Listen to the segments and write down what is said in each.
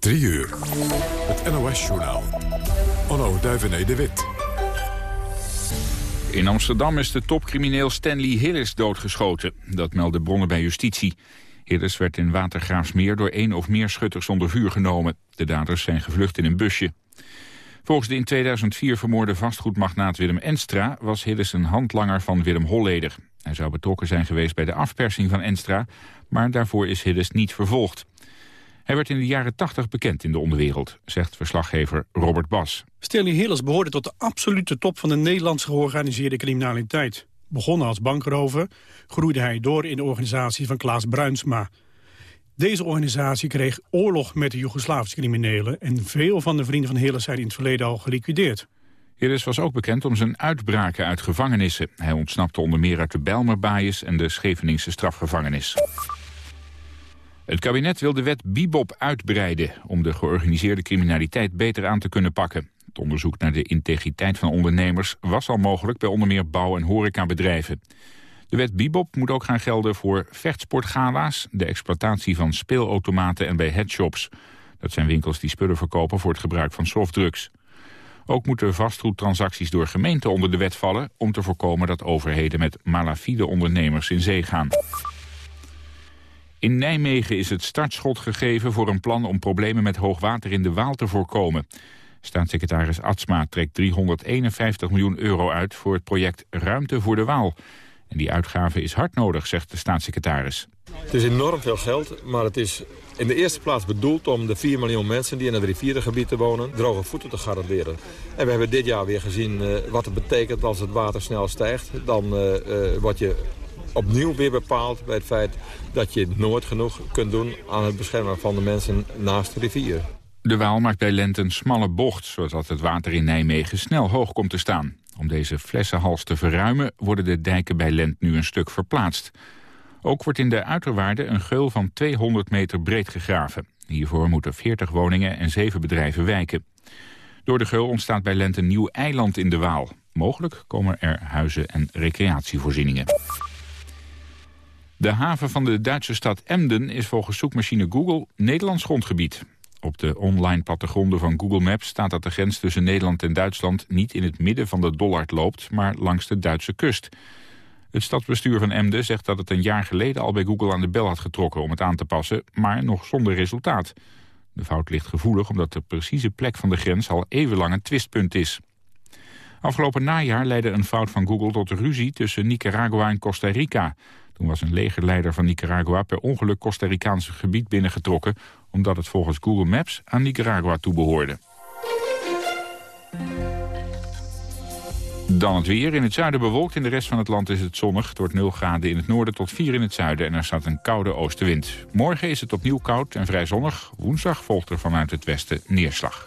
3 uur. Het NOS-journaal. Onno Duivené de Wit. In Amsterdam is de topcrimineel Stanley Hillis doodgeschoten. Dat melden bronnen bij justitie. Hillis werd in Watergraafsmeer door één of meer schutters onder vuur genomen. De daders zijn gevlucht in een busje. Volgens de in 2004 vermoorde vastgoedmagnaat Willem Enstra... was Hillis een handlanger van Willem Holleder. Hij zou betrokken zijn geweest bij de afpersing van Enstra... maar daarvoor is Hillis niet vervolgd. Hij werd in de jaren 80 bekend in de onderwereld, zegt verslaggever Robert Bas. Stanley Hillis behoorde tot de absolute top van de Nederlandse georganiseerde criminaliteit. Begonnen als bankrover, groeide hij door in de organisatie van Klaas Bruinsma. Deze organisatie kreeg oorlog met de Joegoslavische criminelen... en veel van de vrienden van Hillis zijn in het verleden al geliquideerd. Hillis was ook bekend om zijn uitbraken uit gevangenissen. Hij ontsnapte onder meer uit de Bijlmerbaaiers en de Scheveningse strafgevangenis. Het kabinet wil de wet Bibop uitbreiden... om de georganiseerde criminaliteit beter aan te kunnen pakken. Het onderzoek naar de integriteit van ondernemers was al mogelijk... bij onder meer bouw- en horecabedrijven. De wet Bibop moet ook gaan gelden voor vechtsportgala's... de exploitatie van speelautomaten en bij headshops. Dat zijn winkels die spullen verkopen voor het gebruik van softdrugs. Ook moeten vastgoedtransacties door gemeenten onder de wet vallen... om te voorkomen dat overheden met malafide ondernemers in zee gaan. In Nijmegen is het startschot gegeven voor een plan om problemen met hoogwater in de Waal te voorkomen. Staatssecretaris Atsma trekt 351 miljoen euro uit voor het project Ruimte voor de Waal. En die uitgave is hard nodig, zegt de staatssecretaris. Het is enorm veel geld, maar het is in de eerste plaats bedoeld om de 4 miljoen mensen die in het rivierengebied wonen droge voeten te garanderen. En we hebben dit jaar weer gezien uh, wat het betekent als het water snel stijgt. Dan uh, je opnieuw weer bepaald bij het feit dat je nooit genoeg kunt doen aan het beschermen van de mensen naast de rivier. De Waal maakt bij Lent een smalle bocht, zodat het water in Nijmegen snel hoog komt te staan. Om deze flessenhals te verruimen worden de dijken bij Lent nu een stuk verplaatst. Ook wordt in de uiterwaarde een geul van 200 meter breed gegraven. Hiervoor moeten 40 woningen en 7 bedrijven wijken. Door de geul ontstaat bij Lent een nieuw eiland in de Waal. Mogelijk komen er huizen en recreatievoorzieningen. De haven van de Duitse stad Emden is volgens zoekmachine Google Nederlands grondgebied. Op de online plattegronden van Google Maps staat dat de grens tussen Nederland en Duitsland niet in het midden van de Dollard loopt, maar langs de Duitse kust. Het stadsbestuur van Emden zegt dat het een jaar geleden al bij Google aan de bel had getrokken om het aan te passen, maar nog zonder resultaat. De fout ligt gevoelig omdat de precieze plek van de grens al eeuwenlang een twistpunt is. Afgelopen najaar leidde een fout van Google tot ruzie tussen Nicaragua en Costa Rica. Toen was een legerleider van Nicaragua per ongeluk Costa Ricaanse gebied binnengetrokken... omdat het volgens Google Maps aan Nicaragua toebehoorde. Dan het weer. In het zuiden bewolkt, in de rest van het land is het zonnig. Het wordt 0 graden in het noorden tot 4 in het zuiden en er staat een koude oostenwind. Morgen is het opnieuw koud en vrij zonnig. Woensdag volgt er vanuit het westen neerslag.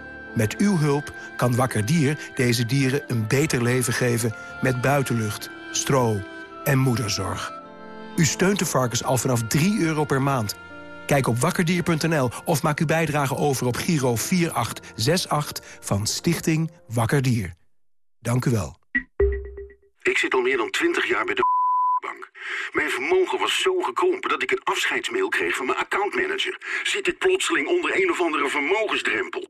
Met uw hulp kan Wakker Dier deze dieren een beter leven geven... met buitenlucht, stro en moederzorg. U steunt de varkens al vanaf 3 euro per maand. Kijk op wakkerdier.nl of maak uw bijdrage over op Giro 4868 van Stichting Wakker Dier. Dank u wel. Ik zit al meer dan 20 jaar bij de bank. Mijn vermogen was zo gekrompen dat ik een afscheidsmail kreeg van mijn accountmanager. Zit ik plotseling onder een of andere vermogensdrempel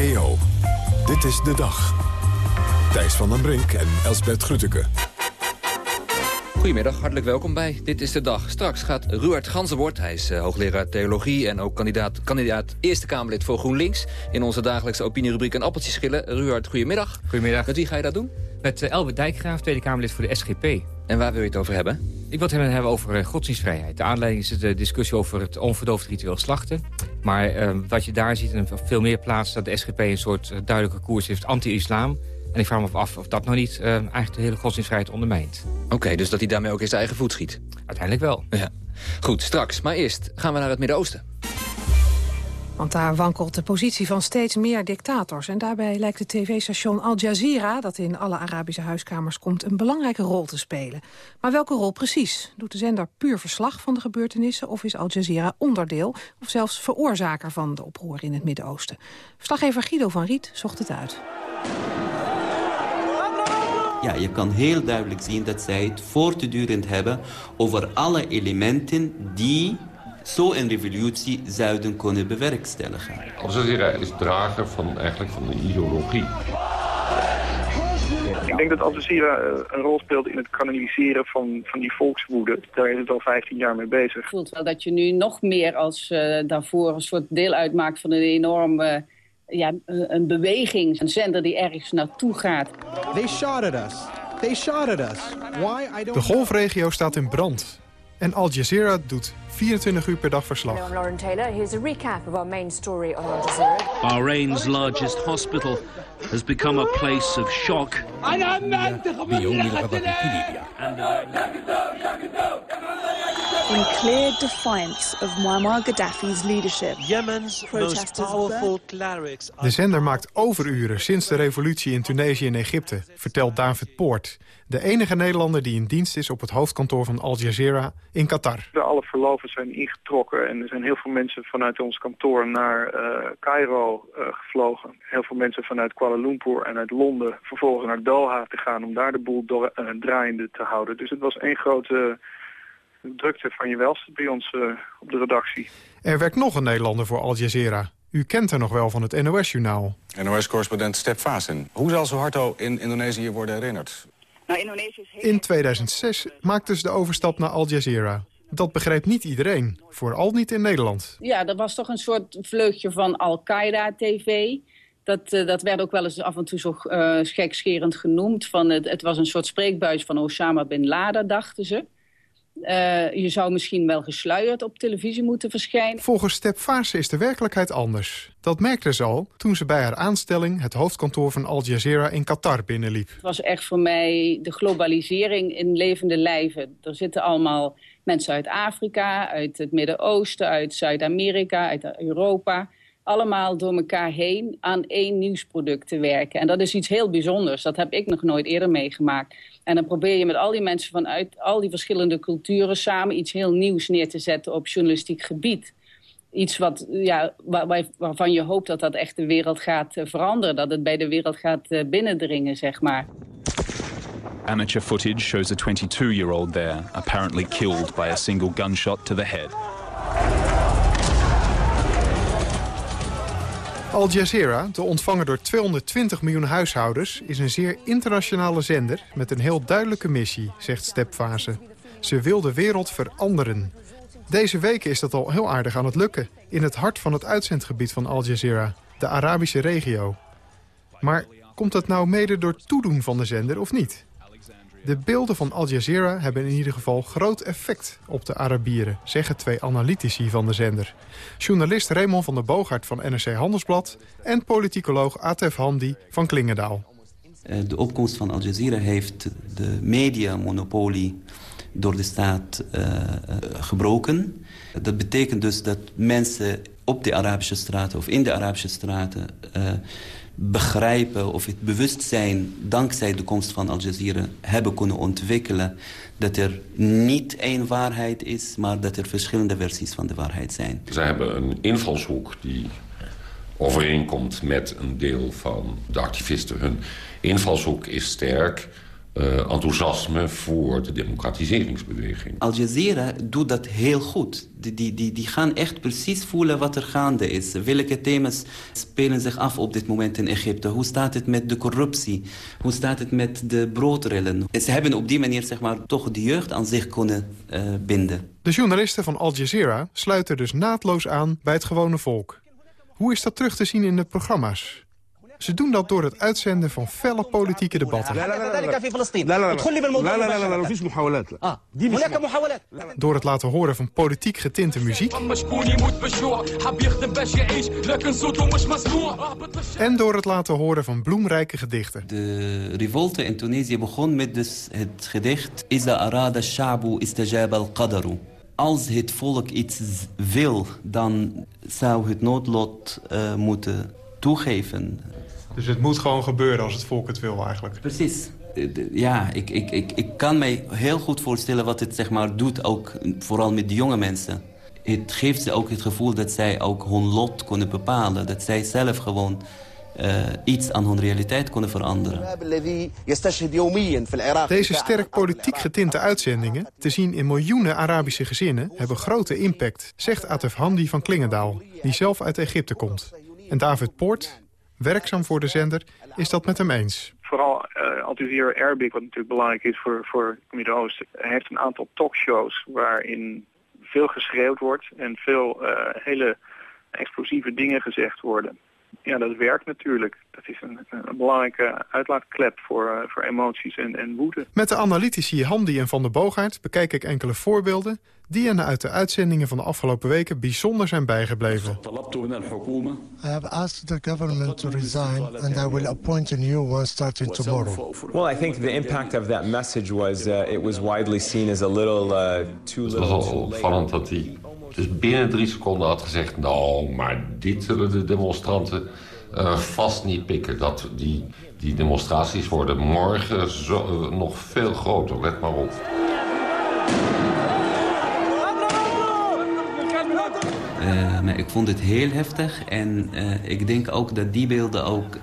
EO, dit is de dag. Thijs van den Brink en Elsbert Grütke. Goedemiddag, hartelijk welkom bij Dit is de Dag. Straks gaat Ruard Ganzenbord, hij is uh, hoogleraar theologie... en ook kandidaat, kandidaat Eerste Kamerlid voor GroenLinks... in onze dagelijkse opinierubriek een appeltje schillen. Ruard, goedemiddag. Goedemiddag. Met wie ga je dat doen? Met uh, Elbert Dijkgraaf, Tweede Kamerlid voor de SGP. En waar wil je het over hebben? Ik wil het hebben over uh, godsdienstvrijheid. De aanleiding is de discussie over het onverdoofd ritueel slachten. Maar wat je daar ziet, en veel meer plaatsen... dat de SGP een soort duidelijke koers heeft anti-islam... En ik vraag me af of dat nou niet uh, eigenlijk de hele godsdienstvrijheid ondermijnt. Oké, okay, dus dat hij daarmee ook in zijn eigen voet schiet? Uiteindelijk wel. Ja. Goed, straks. Maar eerst gaan we naar het Midden-Oosten. Want daar wankelt de positie van steeds meer dictators. En daarbij lijkt het tv-station Al Jazeera, dat in alle Arabische huiskamers komt, een belangrijke rol te spelen. Maar welke rol precies? Doet de zender puur verslag van de gebeurtenissen of is Al Jazeera onderdeel of zelfs veroorzaker van de oproer in het Midden-Oosten? Verslaggever Guido van Riet zocht het uit. Ja, je kan heel duidelijk zien dat zij het voortdurend hebben over alle elementen die zo een revolutie zouden kunnen bewerkstelligen. Al Jazeera is drager van, eigenlijk van de ideologie. Ik denk dat Al Jazeera een rol speelt in het kanaliseren van, van die volkswoede. Daar is het al 15 jaar mee bezig. Ik voelt wel dat je nu nog meer als uh, daarvoor een soort deel uitmaakt van een enorme ja, een beweging, een zender die ergens naartoe gaat. They shot at us. They shot at us. Why? I don't De golfregio staat in brand. En Al Jazeera doet 24 uur per dag verslag. Hello, I'm Lauren Taylor. Here's a recap of our main story on Al Jazeera. Bahrain's largest hospital has become a place of shock. in clear defiance of Muammar Gaddafi's leadership. Yemen's most powerful clerics. De zender maakt overuren sinds de revolutie in Tunesië en Egypte, vertelt David Poort. De enige Nederlander die in dienst is op het hoofdkantoor van Al Jazeera in Qatar. Alle verloven zijn ingetrokken en er zijn heel veel mensen vanuit ons kantoor naar uh, Cairo uh, gevlogen. Heel veel mensen vanuit Kuala Lumpur en uit Londen vervolgens naar Doha te gaan om daar de boel door, uh, draaiende te houden. Dus het was één grote drukte van je welste bij ons uh, op de redactie. Er werkt nog een Nederlander voor Al Jazeera. U kent haar nog wel van het NOS-journaal. NOS-correspondent Step Vazen. Hoe zal Suharto in Indonesië worden herinnerd? Nou, Indonesië is In 2006 maakte ze de overstap naar Al Jazeera. Dat begreep niet iedereen, vooral niet in Nederland. Ja, dat was toch een soort vleugje van Al-Qaeda-tv... Dat, uh, dat werd ook wel eens af en toe zo uh, gekscherend genoemd. Van het, het was een soort spreekbuis van Osama Bin Laden, dachten ze. Uh, je zou misschien wel gesluierd op televisie moeten verschijnen. Volgens Step Fase is de werkelijkheid anders. Dat merkte ze al toen ze bij haar aanstelling het hoofdkantoor van Al Jazeera in Qatar binnenliep. Het was echt voor mij de globalisering in levende lijven. Er zitten allemaal mensen uit Afrika, uit het Midden-Oosten, uit Zuid-Amerika, uit Europa allemaal door elkaar heen aan één nieuwsproduct te werken. En dat is iets heel bijzonders. Dat heb ik nog nooit eerder meegemaakt. En dan probeer je met al die mensen vanuit al die verschillende culturen... samen iets heel nieuws neer te zetten op journalistiek gebied. Iets wat, ja, waar, waarvan je hoopt dat dat echt de wereld gaat veranderen. Dat het bij de wereld gaat binnendringen, zeg maar. Amateur footage shows a 22-year-old there... apparently killed by a single gunshot to the head. Al Jazeera, de ontvanger door 220 miljoen huishoudens... is een zeer internationale zender met een heel duidelijke missie, zegt Stepfase. Ze wil de wereld veranderen. Deze weken is dat al heel aardig aan het lukken... in het hart van het uitzendgebied van Al Jazeera, de Arabische regio. Maar komt dat nou mede door toedoen van de zender of niet? De beelden van Al Jazeera hebben in ieder geval groot effect op de Arabieren, zeggen twee analytici van de zender. Journalist Raymond van der Boogaard van NRC Handelsblad en politicoloog Atef Handi van Klingendaal. De opkomst van Al Jazeera heeft de mediamonopolie door de staat uh, gebroken. Dat betekent dus dat mensen op de Arabische straten of in de Arabische straten begrijpen of het bewustzijn dankzij de komst van Al Jazeera hebben kunnen ontwikkelen dat er niet één waarheid is, maar dat er verschillende versies van de waarheid zijn. Zij hebben een invalshoek die overeenkomt met een deel van de activisten. Hun invalshoek is sterk uh, enthousiasme voor de democratiseringsbeweging. Al Jazeera doet dat heel goed. Die, die, die, die gaan echt precies voelen wat er gaande is. Welke thema's spelen zich af op dit moment in Egypte? Hoe staat het met de corruptie? Hoe staat het met de broodrillen? Ze hebben op die manier zeg maar, toch de jeugd aan zich kunnen uh, binden. De journalisten van Al Jazeera sluiten dus naadloos aan bij het gewone volk. Hoe is dat terug te zien in de programma's? Ze doen dat door het uitzenden van felle politieke debatten. Door het laten horen van politiek getinte muziek. En door het laten horen van bloemrijke gedichten. De revolte in Tunesië begon met dus het gedicht... Iza arada shabu istajab al-qadaru als het volk iets wil, dan zou het noodlot uh, moeten toegeven. Dus het moet gewoon gebeuren als het volk het wil eigenlijk. Precies. Ja, ik, ik, ik, ik kan mij heel goed voorstellen wat het zeg maar, doet, ook vooral met de jonge mensen. Het geeft ze ook het gevoel dat zij ook hun lot kunnen bepalen. Dat zij zelf gewoon uh, iets aan hun realiteit kunnen veranderen. Deze sterk politiek getinte uitzendingen, te zien in miljoenen Arabische gezinnen, hebben grote impact, zegt Atef Handi van Klingendaal, die zelf uit Egypte komt. En David Poort, werkzaam voor de zender, is dat met hem eens. Vooral uh, Al Jazeera Arabic, wat natuurlijk belangrijk is voor, voor het Midden-Oosten... heeft een aantal talkshows waarin veel geschreeuwd wordt... en veel uh, hele explosieve dingen gezegd worden ja, dat werkt natuurlijk. Dat is een, een belangrijke uitlaatklep voor, uh, voor emoties en, en woede. Met de analytici Handy en Van der Boogaard bekijk ik enkele voorbeelden... die hen uit de uitzendingen van de afgelopen weken bijzonder zijn bijgebleven. I have asked the government to resign and I will appoint a new one starting tomorrow. Well, I think the impact of that message was uh, it was widely seen as a little uh, too little. Het was al opvallend dat hij dus binnen drie seconden had gezegd... nou, maar dit zullen de demonstranten uh, vast niet pikken. Dat die, die demonstraties worden morgen zo, uh, nog veel groter. Let maar op. Maar ik vond het heel heftig. En ik denk ook dat die beelden ook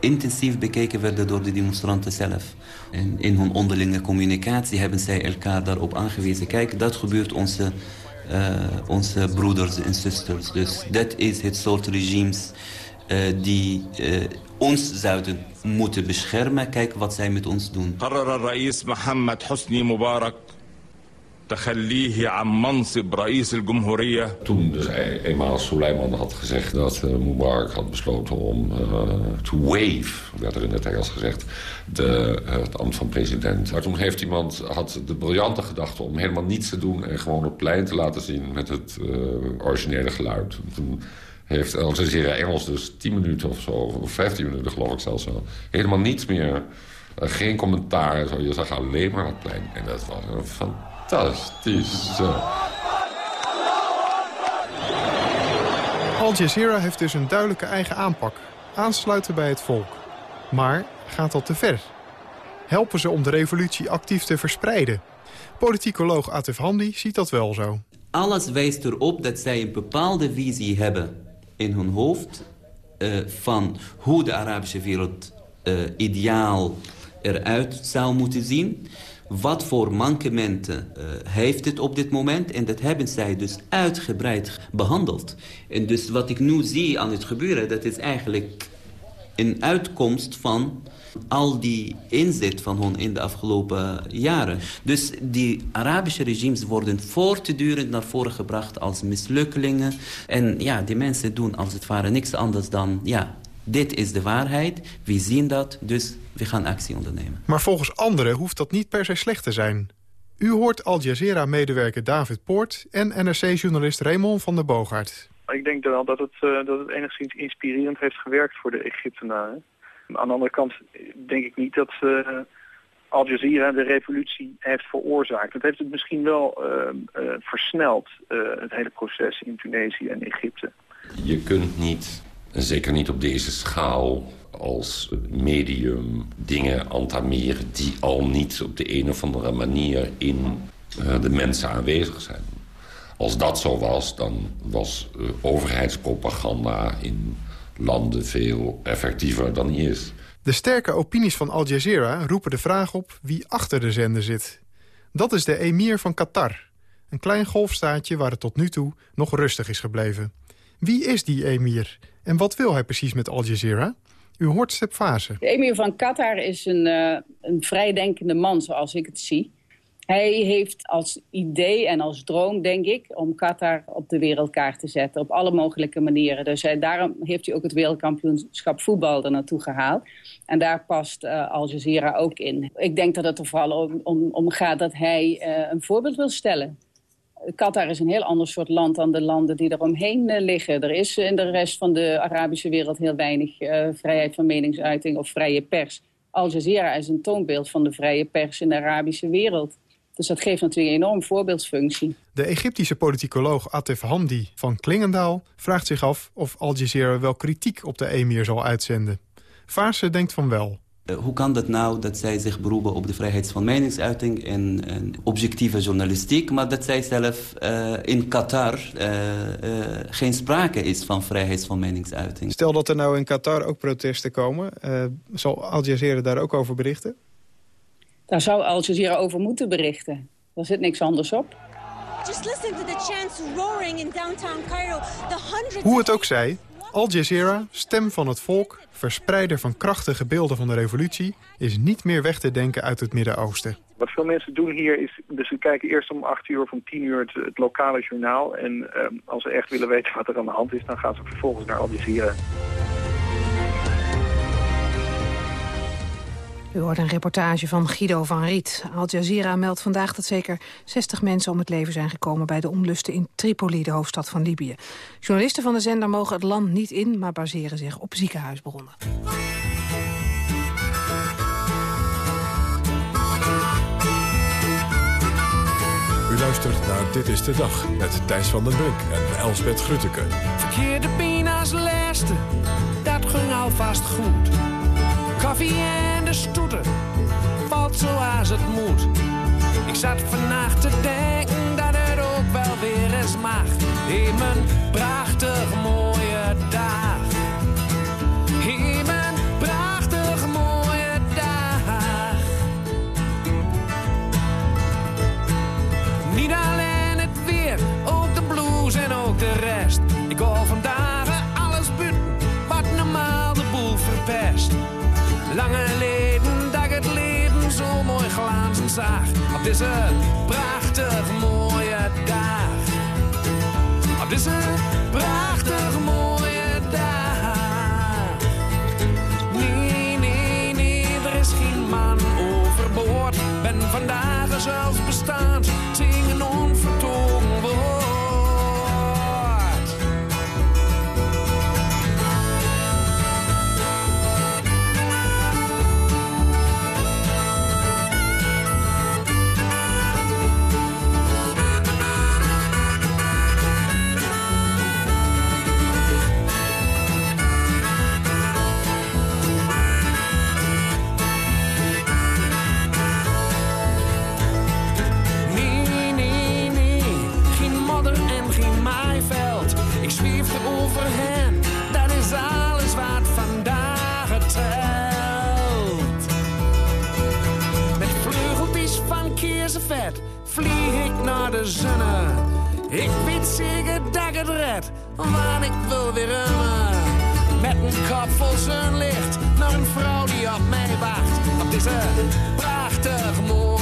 intensief bekeken werden door de demonstranten zelf. En in hun onderlinge communicatie hebben zij elkaar daarop aangewezen. Kijk, dat gebeurt onze onze broeders en zusters. Dus dat is het soort regimes uh, die uh, ons zouden moeten beschermen. Kijk wat zij met ons doen. Toen dus eenmaal Suleiman had gezegd dat Mubarak had besloten om uh, to waive, werd er in het Engels gezegd, de, uh, het ambt van president. Maar toen heeft iemand had de briljante gedachte om helemaal niets te doen en gewoon het plein te laten zien met het originele geluid. Toen heeft Al Jazeera Engels dus 10 minuten of zo, of 15 minuten geloof ik zelfs wel, helemaal niets meer. geen commentaar, zo. je zag alleen maar het plein. En dat was een fantastisch. Al Jazeera heeft dus een duidelijke eigen aanpak. Aansluiten bij het volk. Maar gaat dat te ver? Helpen ze om de revolutie actief te verspreiden? Politicoloog Atif Handi ziet dat wel zo. Alles wijst erop dat zij een bepaalde visie hebben in hun hoofd... Uh, van hoe de Arabische wereld uh, ideaal eruit zou moeten zien wat voor mankementen uh, heeft het op dit moment. En dat hebben zij dus uitgebreid behandeld. En dus wat ik nu zie aan het gebeuren, dat is eigenlijk een uitkomst van al die inzet van hen in de afgelopen jaren. Dus die Arabische regimes worden voortdurend naar voren gebracht als mislukkelingen. En ja, die mensen doen als het ware niks anders dan... ja, dit is de waarheid, we zien dat, dus we gaan actie ondernemen. Maar volgens anderen hoeft dat niet per se slecht te zijn. U hoort Al Jazeera-medewerker David Poort en NRC-journalist Raymond van der Boogaard. Ik denk wel dat het, uh, dat het enigszins inspirerend heeft gewerkt voor de Egyptenaren. Aan de andere kant denk ik niet dat ze Al Jazeera de revolutie heeft veroorzaakt. Dat heeft het misschien wel versneld, het hele proces in Tunesië en Egypte. Je kunt niet, zeker niet op deze schaal als medium dingen antameren... die al niet op de een of andere manier in de mensen aanwezig zijn. Als dat zo was, dan was overheidspropaganda in landen veel effectiever dan hier is. De sterke opinies van Al Jazeera roepen de vraag op wie achter de zender zit. Dat is de emir van Qatar. Een klein golfstaatje waar het tot nu toe nog rustig is gebleven. Wie is die emir en wat wil hij precies met Al Jazeera? U hoort Step Fase. De emir van Qatar is een, uh, een vrijdenkende man zoals ik het zie. Hij heeft als idee en als droom, denk ik, om Qatar op de wereldkaart te zetten. Op alle mogelijke manieren. Dus hij, daarom heeft hij ook het wereldkampioenschap voetbal er naartoe gehaald. En daar past uh, Al Jazeera ook in. Ik denk dat het er vooral om, om, gaat dat hij een voorbeeld wil stellen. Qatar is een heel ander soort land dan de landen die eromheen uh, liggen. Er is in de rest van de Arabische wereld heel weinig vrijheid van meningsuiting of vrije pers. Al Jazeera is een toonbeeld van de vrije pers in de Arabische wereld. Dus dat geeft natuurlijk een enorm voorbeeldsfunctie. De Egyptische politicoloog Atef Hamdi van Klingendaal vraagt zich af of Al Jazeera wel kritiek op de emir zal uitzenden. Farse denkt van wel. Uh, hoe kan dat nou dat zij zich beroepen op de vrijheid van meningsuiting en, en objectieve journalistiek, maar dat zij zelf uh, in Qatar uh, geen sprake is van vrijheid van meningsuiting? Stel dat er nou in Qatar ook protesten komen, zal Al Jazeera daar ook over berichten? Daar zou Al Jazeera over moeten berichten. Er zit niks anders op. Hoe het ook zij, Al Jazeera, stem van het volk, verspreider van krachtige beelden van de revolutie, is niet meer weg te denken uit het Midden-Oosten. Wat veel mensen doen hier is, dus ze kijken eerst om 8 uur of om 10 uur het, lokale journaal. En um, als ze echt willen weten wat er aan de hand is, dan gaan ze vervolgens naar Al Jazeera. U hoort een reportage van Guido van Riet. Al Jazeera meldt vandaag dat zeker 60 mensen om het leven zijn gekomen... bij de onlusten in Tripoli, de hoofdstad van Libië. Journalisten van de zender mogen het land niet in... maar baseren zich op ziekenhuisbronnen. U luistert naar Dit is de Dag met Thijs van den Brink en Elsbet Grutteke. Verkeerde pina's laatste, dat ging alvast goed. Koffie en de stoeten, valt zoals het moet. Ik zat vannacht te denken dat het ook wel weer eens mag. In mijn prachtig mooie dag. In mijn prachtig mooie dag. Niet alleen het weer, ook de blues en ook de rest. Zag. Op deze prachtig mooie dag. Op deze vlieg ik naar de zonne. Ik weet zeker dat het red, want ik wil weer remmen. Met een kop vol zonlicht naar een vrouw die op mij wacht. Op deze prachtig mooie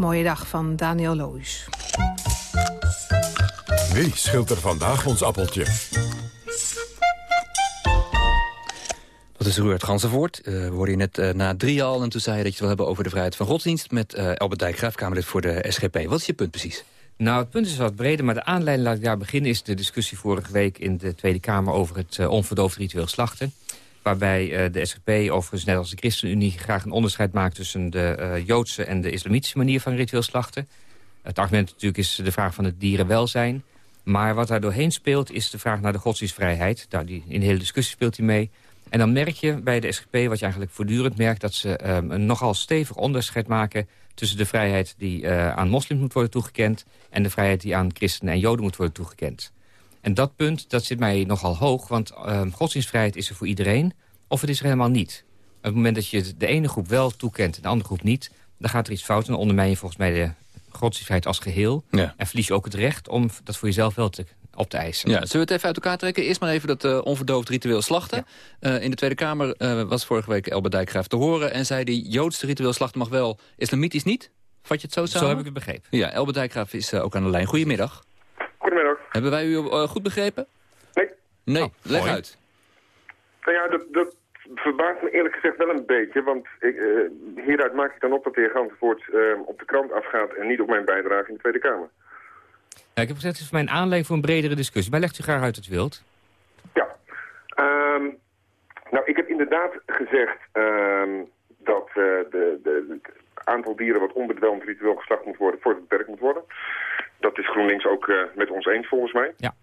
Mooie dag van Daniel Loos. Wie schilt er vandaag ons appeltje? Dat is Ruud Gansenvoort. Uh, we hoorden je net uh, na drie al en toen zei je dat je het wil hebben over de vrijheid van godsdienst... met uh, Albert Dijkgraaf, Kamerlid voor de SGP. Wat is je punt precies? Nou, het punt is wat breder, maar de aanleiding, laat ik daar beginnen... is de discussie vorige week in de Tweede Kamer over het uh, onverdoofd ritueel slachten. Waarbij uh, de SGP, overigens net als de ChristenUnie... graag een onderscheid maakt tussen de uh, Joodse en de islamitische manier van ritueel slachten. Het argument natuurlijk is de vraag van het dierenwelzijn. Maar wat daar doorheen speelt is de vraag naar de godsdienstvrijheid. Nou, die, in de hele discussie speelt hij mee. En dan merk je bij de SGP, wat je eigenlijk voortdurend merkt... dat ze um, een nogal stevig onderscheid maken tussen de vrijheid die uh, aan moslims moet worden toegekend... en de vrijheid die aan christenen en joden moet worden toegekend. En dat punt, dat zit mij nogal hoog, want uh, godsdienstvrijheid is er voor iedereen... of het is er helemaal niet. Op het moment dat je de ene groep wel toekent en de andere groep niet... dan gaat er iets fout en dan ondermijn je volgens mij de godsdienstvrijheid als geheel. Ja. En verlies je ook het recht om dat voor jezelf wel te op te eisen. Ja, zullen we het even uit elkaar trekken? Eerst maar even dat uh, onverdoofd ritueel slachten. Ja. Uh, in de Tweede Kamer uh, was vorige week Elbert Dijkgraaf te horen... en zei die Joodse ritueel slachten mag wel, islamitisch niet. Vat je het zo samen? Zo heb ik het begrepen. Ja, Elbert Dijkgraaf is ook aan de lijn. Goedemiddag. Hebben wij u goed begrepen? Nee. Nee, oh, leg mooi. uit. Nou ja, dat, dat verbaast me eerlijk gezegd wel een beetje, want ik, hieruit maak ik dan op dat de heer Gantenvoort op de krant afgaat... en niet op mijn bijdrage in de Tweede Kamer. Ja, ik heb gezegd, het is mijn aanleiding voor een bredere discussie. Maar legt u graag uit het wild. Ja. Um, nou, ik heb inderdaad gezegd um, dat uh, de, de, aantal dieren wat onbedwelmd ritueel geslacht moet worden, voor het beperkt moet worden. Dat is GroenLinks ook uh, met ons eens volgens mij. Ja.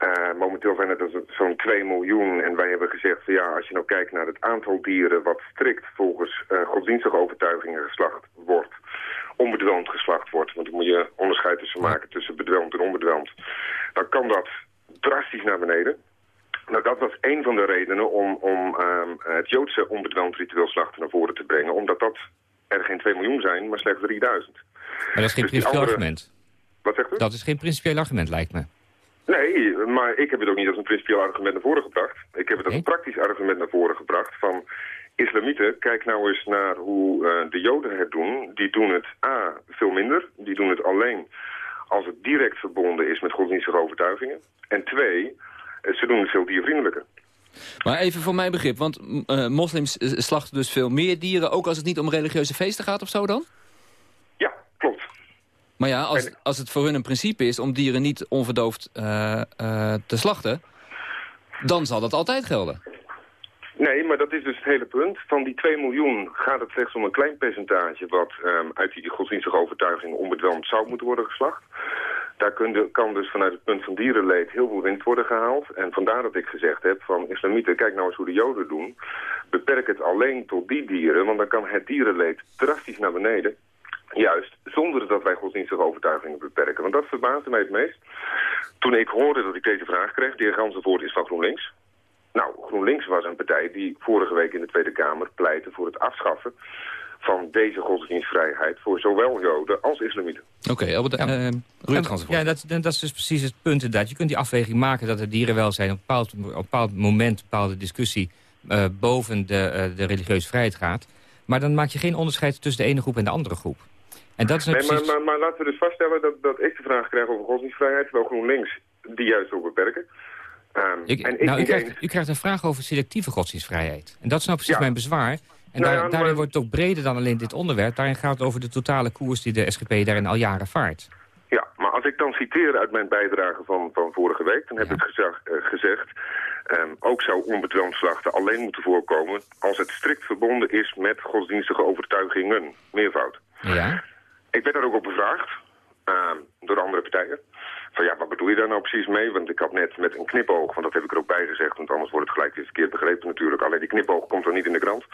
Uh, momenteel zijn het zo'n 2 miljoen en wij hebben gezegd, ja, als je nou kijkt naar het aantal dieren wat strikt volgens uh, godsdienstige overtuigingen geslacht wordt, onbedwelmd geslacht wordt, want dan moet je onderscheid tussen maken tussen bedwelmd en onbedwelmd, dan kan dat drastisch naar beneden. Nou, dat was een van de redenen om, om um, het Joodse onbedwelmd ritueel slachten naar voren te brengen, omdat dat er geen 2 miljoen zijn, maar slechts 3000. Maar dat is geen dus principieel andere... argument. Wat zegt u? Dat is geen principieel argument, lijkt me. Nee, maar ik heb het ook niet als een principieel argument naar voren gebracht. Ik heb het als een praktisch argument naar voren gebracht van islamieten, kijk nou eens naar hoe uh, de joden het doen. Die doen het A, veel minder. Die doen het alleen als het direct verbonden is met godsdienstige overtuigingen. En twee, uh, ze doen het veel diervriendelijker. Maar even voor mijn begrip, want uh, moslims slachten dus veel meer dieren... ook als het niet om religieuze feesten gaat of zo dan? Ja, klopt. Maar ja, als, als het voor hun een principe is om dieren niet onverdoofd te slachten... dan zal dat altijd gelden. Nee, maar dat is dus het hele punt. Van die 2 miljoen gaat het slechts om een klein percentage... wat um, uit die godsdienstige overtuiging onbedwelmd zou moeten worden geslacht. Daar kan dus vanuit het punt van dierenleed heel veel winst worden gehaald. En vandaar dat ik gezegd heb van islamieten, kijk nou eens hoe de joden doen. Beperk het alleen tot die dieren, want dan kan het dierenleed drastisch naar beneden. Juist, zonder dat wij godsdienstige overtuigingen beperken. Want dat verbaasde mij het meest. Toen ik hoorde dat ik deze vraag kreeg, de heer Gansenvoort is van GroenLinks... Nou, GroenLinks was een partij die vorige week in de Tweede Kamer pleitte voor het afschaffen van deze godsdienstvrijheid voor zowel Joden als islamieten. Oké, okay, Albert, ja. Uh, ja, dat, dat is dus precies het punt inderdaad. Je kunt die afweging maken dat het dierenwelzijn op een bepaald, op bepaald moment, een bepaalde discussie uh, boven de, uh, de religieuze vrijheid gaat. Maar dan maak je geen onderscheid tussen de ene groep en de andere groep. En dat is nee, precies... maar, maar, maar, laten we dus vaststellen dat, dat ik de vraag krijg over godsdienstvrijheid, terwijl GroenLinks die juist wil beperken. Um, ik, en ik nou, u, krijgt, u, krijgt, een vraag over selectieve godsdienstvrijheid. En dat is nou precies ja. mijn bezwaar. En nou, daar, daarin maar... wordt het ook breder dan alleen dit onderwerp. Daarin gaat het over de totale koers die de SGP daarin al jaren vaart. Ja, maar als ik dan citeer uit mijn bijdrage van, van vorige week... dan heb ja. ik gezegd, uh, gezegd um, ook zou onbedwelmd slachten alleen moeten voorkomen... als het strikt verbonden is met godsdienstige overtuigingen. Meervoud. Ja. Ik werd daar ook op bevraagd uh, door andere partijen van ja, wat bedoel je daar nou precies mee? Want ik had net met een knipoog, want dat heb ik er ook bij gezegd, want anders wordt het gelijk weer verkeerd begrepen natuurlijk. Alleen die knipoog komt er niet in de krant.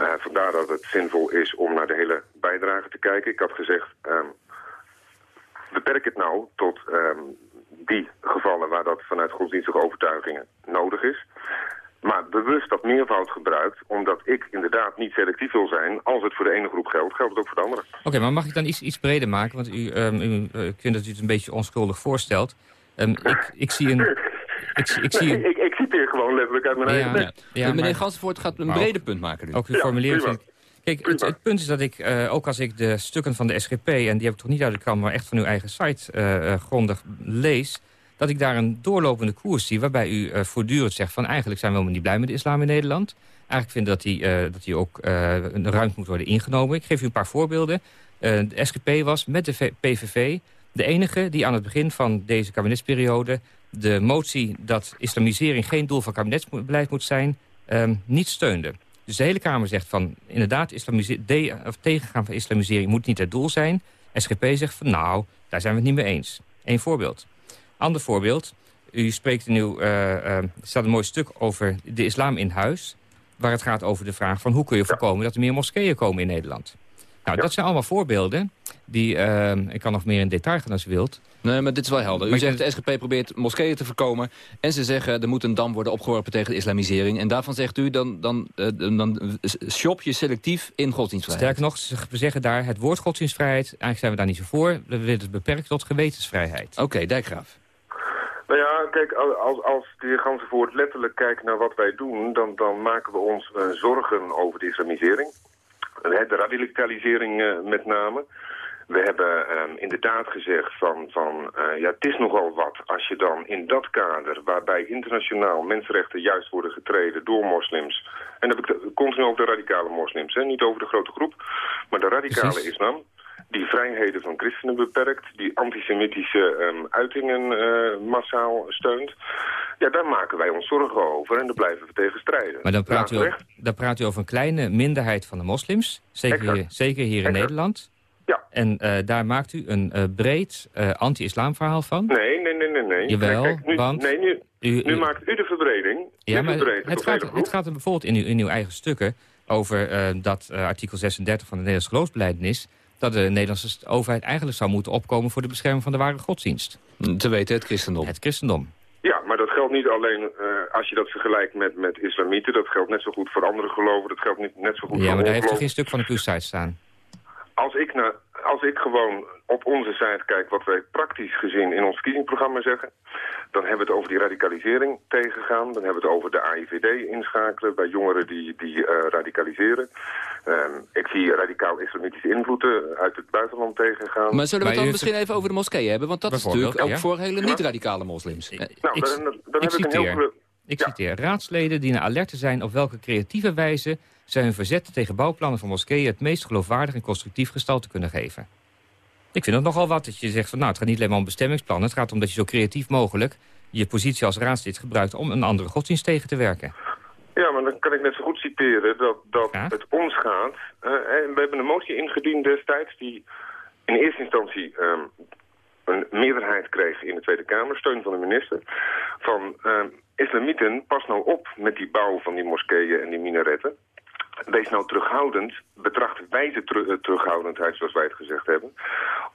Uh, vandaar dat het zinvol is om naar de hele bijdrage te kijken. Ik had gezegd, um, beperk het nou tot um, die gevallen waar dat vanuit godsdienstige overtuigingen nodig is maar bewust dat meervoud gebruikt... omdat ik inderdaad niet selectief wil zijn. Als het voor de ene groep geldt, geldt het ook voor de andere. Oké, maar mag ik dan iets, iets breder maken? Want u, um, u, uh, ik vind dat u het een beetje onschuldig voorstelt. Um, ik, ik zie een... Ik, ik, zie een... ik, ik, citeer gewoon letterlijk uit mijn ja, eigen ja, ja, Meneer maar... Gansenvoort gaat een breder punt maken nu. Ook u formuleert... Kijk, het, het, punt is dat ik, uh, ook als ik de stukken van de SGP... en die heb ik toch niet uit de krant, maar echt van uw eigen site uh, grondig lees... dat ik daar een doorlopende koers zie waarbij u uh, voortdurend zegt... van eigenlijk zijn we helemaal niet blij met de islam in Nederland. Eigenlijk vind dat die, dat die ook een ruimte moet worden ingenomen. Ik geef u een paar voorbeelden. de SGP was met de PVV de enige die aan het begin van deze kabinetsperiode... de motie dat islamisering geen doel van kabinetsbeleid moet zijn... Um, niet steunde. Dus de hele Kamer zegt van, inderdaad, de, of tegengaan van islamisering moet niet het doel zijn. SGP zegt van, nou, daar zijn we het niet mee eens. Eén voorbeeld. Ander voorbeeld. U spreekt in uw, uh, uh, er staat een mooi stuk over de islam in huis. Waar het gaat over de vraag van hoe kun je voorkomen dat er meer moskeeën komen in Nederland. Nou, dat zijn allemaal voorbeelden. Die, uh, ik kan nog meer in detail gaan als u wilt. Nee, maar dit is wel helder. U zegt de SGP probeert moskeeën te voorkomen. En ze zeggen er moet een dam worden opgeworpen tegen de islamisering. En daarvan zegt u dan, dan, uh, dan shop je selectief in godsdienstvrijheid. Sterker nog, we zeggen daar het woord godsdienstvrijheid. Eigenlijk zijn we daar niet zo voor. We willen het beperken tot gewetensvrijheid. Oké, okay, Dijkgraaf. Nou ja, kijk, als, als de heer Gansenvoort letterlijk kijkt naar wat wij doen... dan, dan maken we ons uh, zorgen over de islamisering. De radicalisering uh, met name. We hebben um, inderdaad gezegd van, van uh, ja, het is nogal wat als je dan in dat kader, waarbij internationaal mensenrechten juist worden getreden door moslims, en dan heb ik continu over de radicale moslims, hè, niet over de grote groep, maar de radicale Precies. islam, die vrijheden van christenen beperkt, die antisemitische um, uitingen uh, massaal steunt. Ja, daar maken wij ons zorgen over en daar blijven we tegen strijden. Maar dan praat, u, over, dan praat u over een kleine minderheid van de moslims, zeker, hier, zeker hier in Nederland. Ja. En uh, daar maakt u een uh, breed uh, anti-islam verhaal van? Nee, nee, nee, nee. nee. Jawel, Kijk, nu, want... Nee, nu, u, nu maakt u de verbreding. Ja, maar het gaat, het gaat er bijvoorbeeld in uw, in uw eigen stukken over dat artikel 36 van de Nederlandse geloofsbelijdenis... dat de Nederlandse overheid eigenlijk zou moeten opkomen voor de bescherming van de ware godsdienst. Te weten, het christendom. Het christendom. Ja, maar dat geldt niet alleen uh, als je dat vergelijkt met, met islamieten. Dat geldt net zo goed voor andere geloven. Dat geldt niet net zo goed ja, voor Ja, maar daar heeft u geen stuk van uw site staan. Als ik, naar, als ik gewoon op onze site kijk wat wij praktisch gezien in ons verkiezingsprogramma zeggen... dan hebben we het over die radicalisering tegengaan. Dan hebben we het over de AIVD inschakelen bij jongeren die, die uh, radicaliseren. Um, ik zie radicaal-islamitische invloeden uit het buitenland tegengaan. Maar zullen we het dan misschien even over de moskeeën hebben? Want dat is natuurlijk ook ja? voor hele niet-radicale moslims. Nou, dan, dan ik heb citeer, ik een heel... Ik ja. citeer, raadsleden dienen alert te zijn op welke creatieve wijze zij hun verzet tegen bouwplannen van moskeeën het meest geloofwaardig en constructief gestalte kunnen geven. Ik vind het nogal wat dat je zegt van nou het gaat niet alleen maar om bestemmingsplannen. Het gaat om dat je zo creatief mogelijk je positie als raadslid gebruikt om een andere godsdienst tegen te werken. Ja, maar dan kan ik net zo goed citeren dat, dat het ons gaat. Uh, we hebben een motie ingediend destijds die in eerste instantie um, een meerderheid kreeg in de Tweede Kamer, steun van de minister, van uh, islamieten, pas nou op met die bouw van die moskeeën en die minaretten. Wees nou terughoudend, betracht wijze ter terughoudendheid zoals wij het gezegd hebben.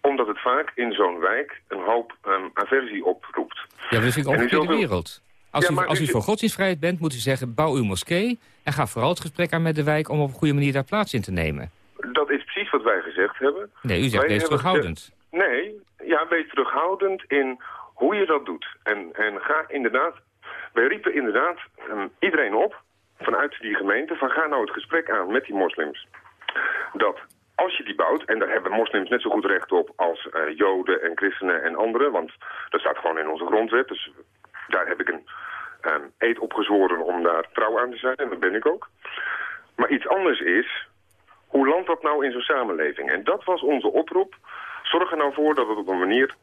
Omdat het vaak in zo'n wijk een hoop um, aversie oproept. Ja, dat vind ik ook in de wereld. Als, ja, u, als u voor godsdienstvrijheid bent, moet u zeggen, bouw uw moskee... en ga vooral het gesprek aan met de wijk om op een goede manier daar plaats in te nemen. Dat is precies wat wij gezegd hebben. Nee, u zegt, wees terughoudend. Nee, ja, wees terughoudend in hoe je dat doet. En, en ga inderdaad... Wij riepen inderdaad um, iedereen op vanuit die gemeente van ga nou het gesprek aan met die moslims. Dat als je die bouwt, en daar hebben moslims net zo goed recht op als uh, joden en christenen en anderen, want dat staat gewoon in onze grondwet, dus daar heb ik een um, eed op gezworen om daar trouw aan te zijn, en dat ben ik ook. Maar iets anders is, hoe landt dat nou in zo'n samenleving? En dat was onze oproep. Zorg er nou voor dat het op een manier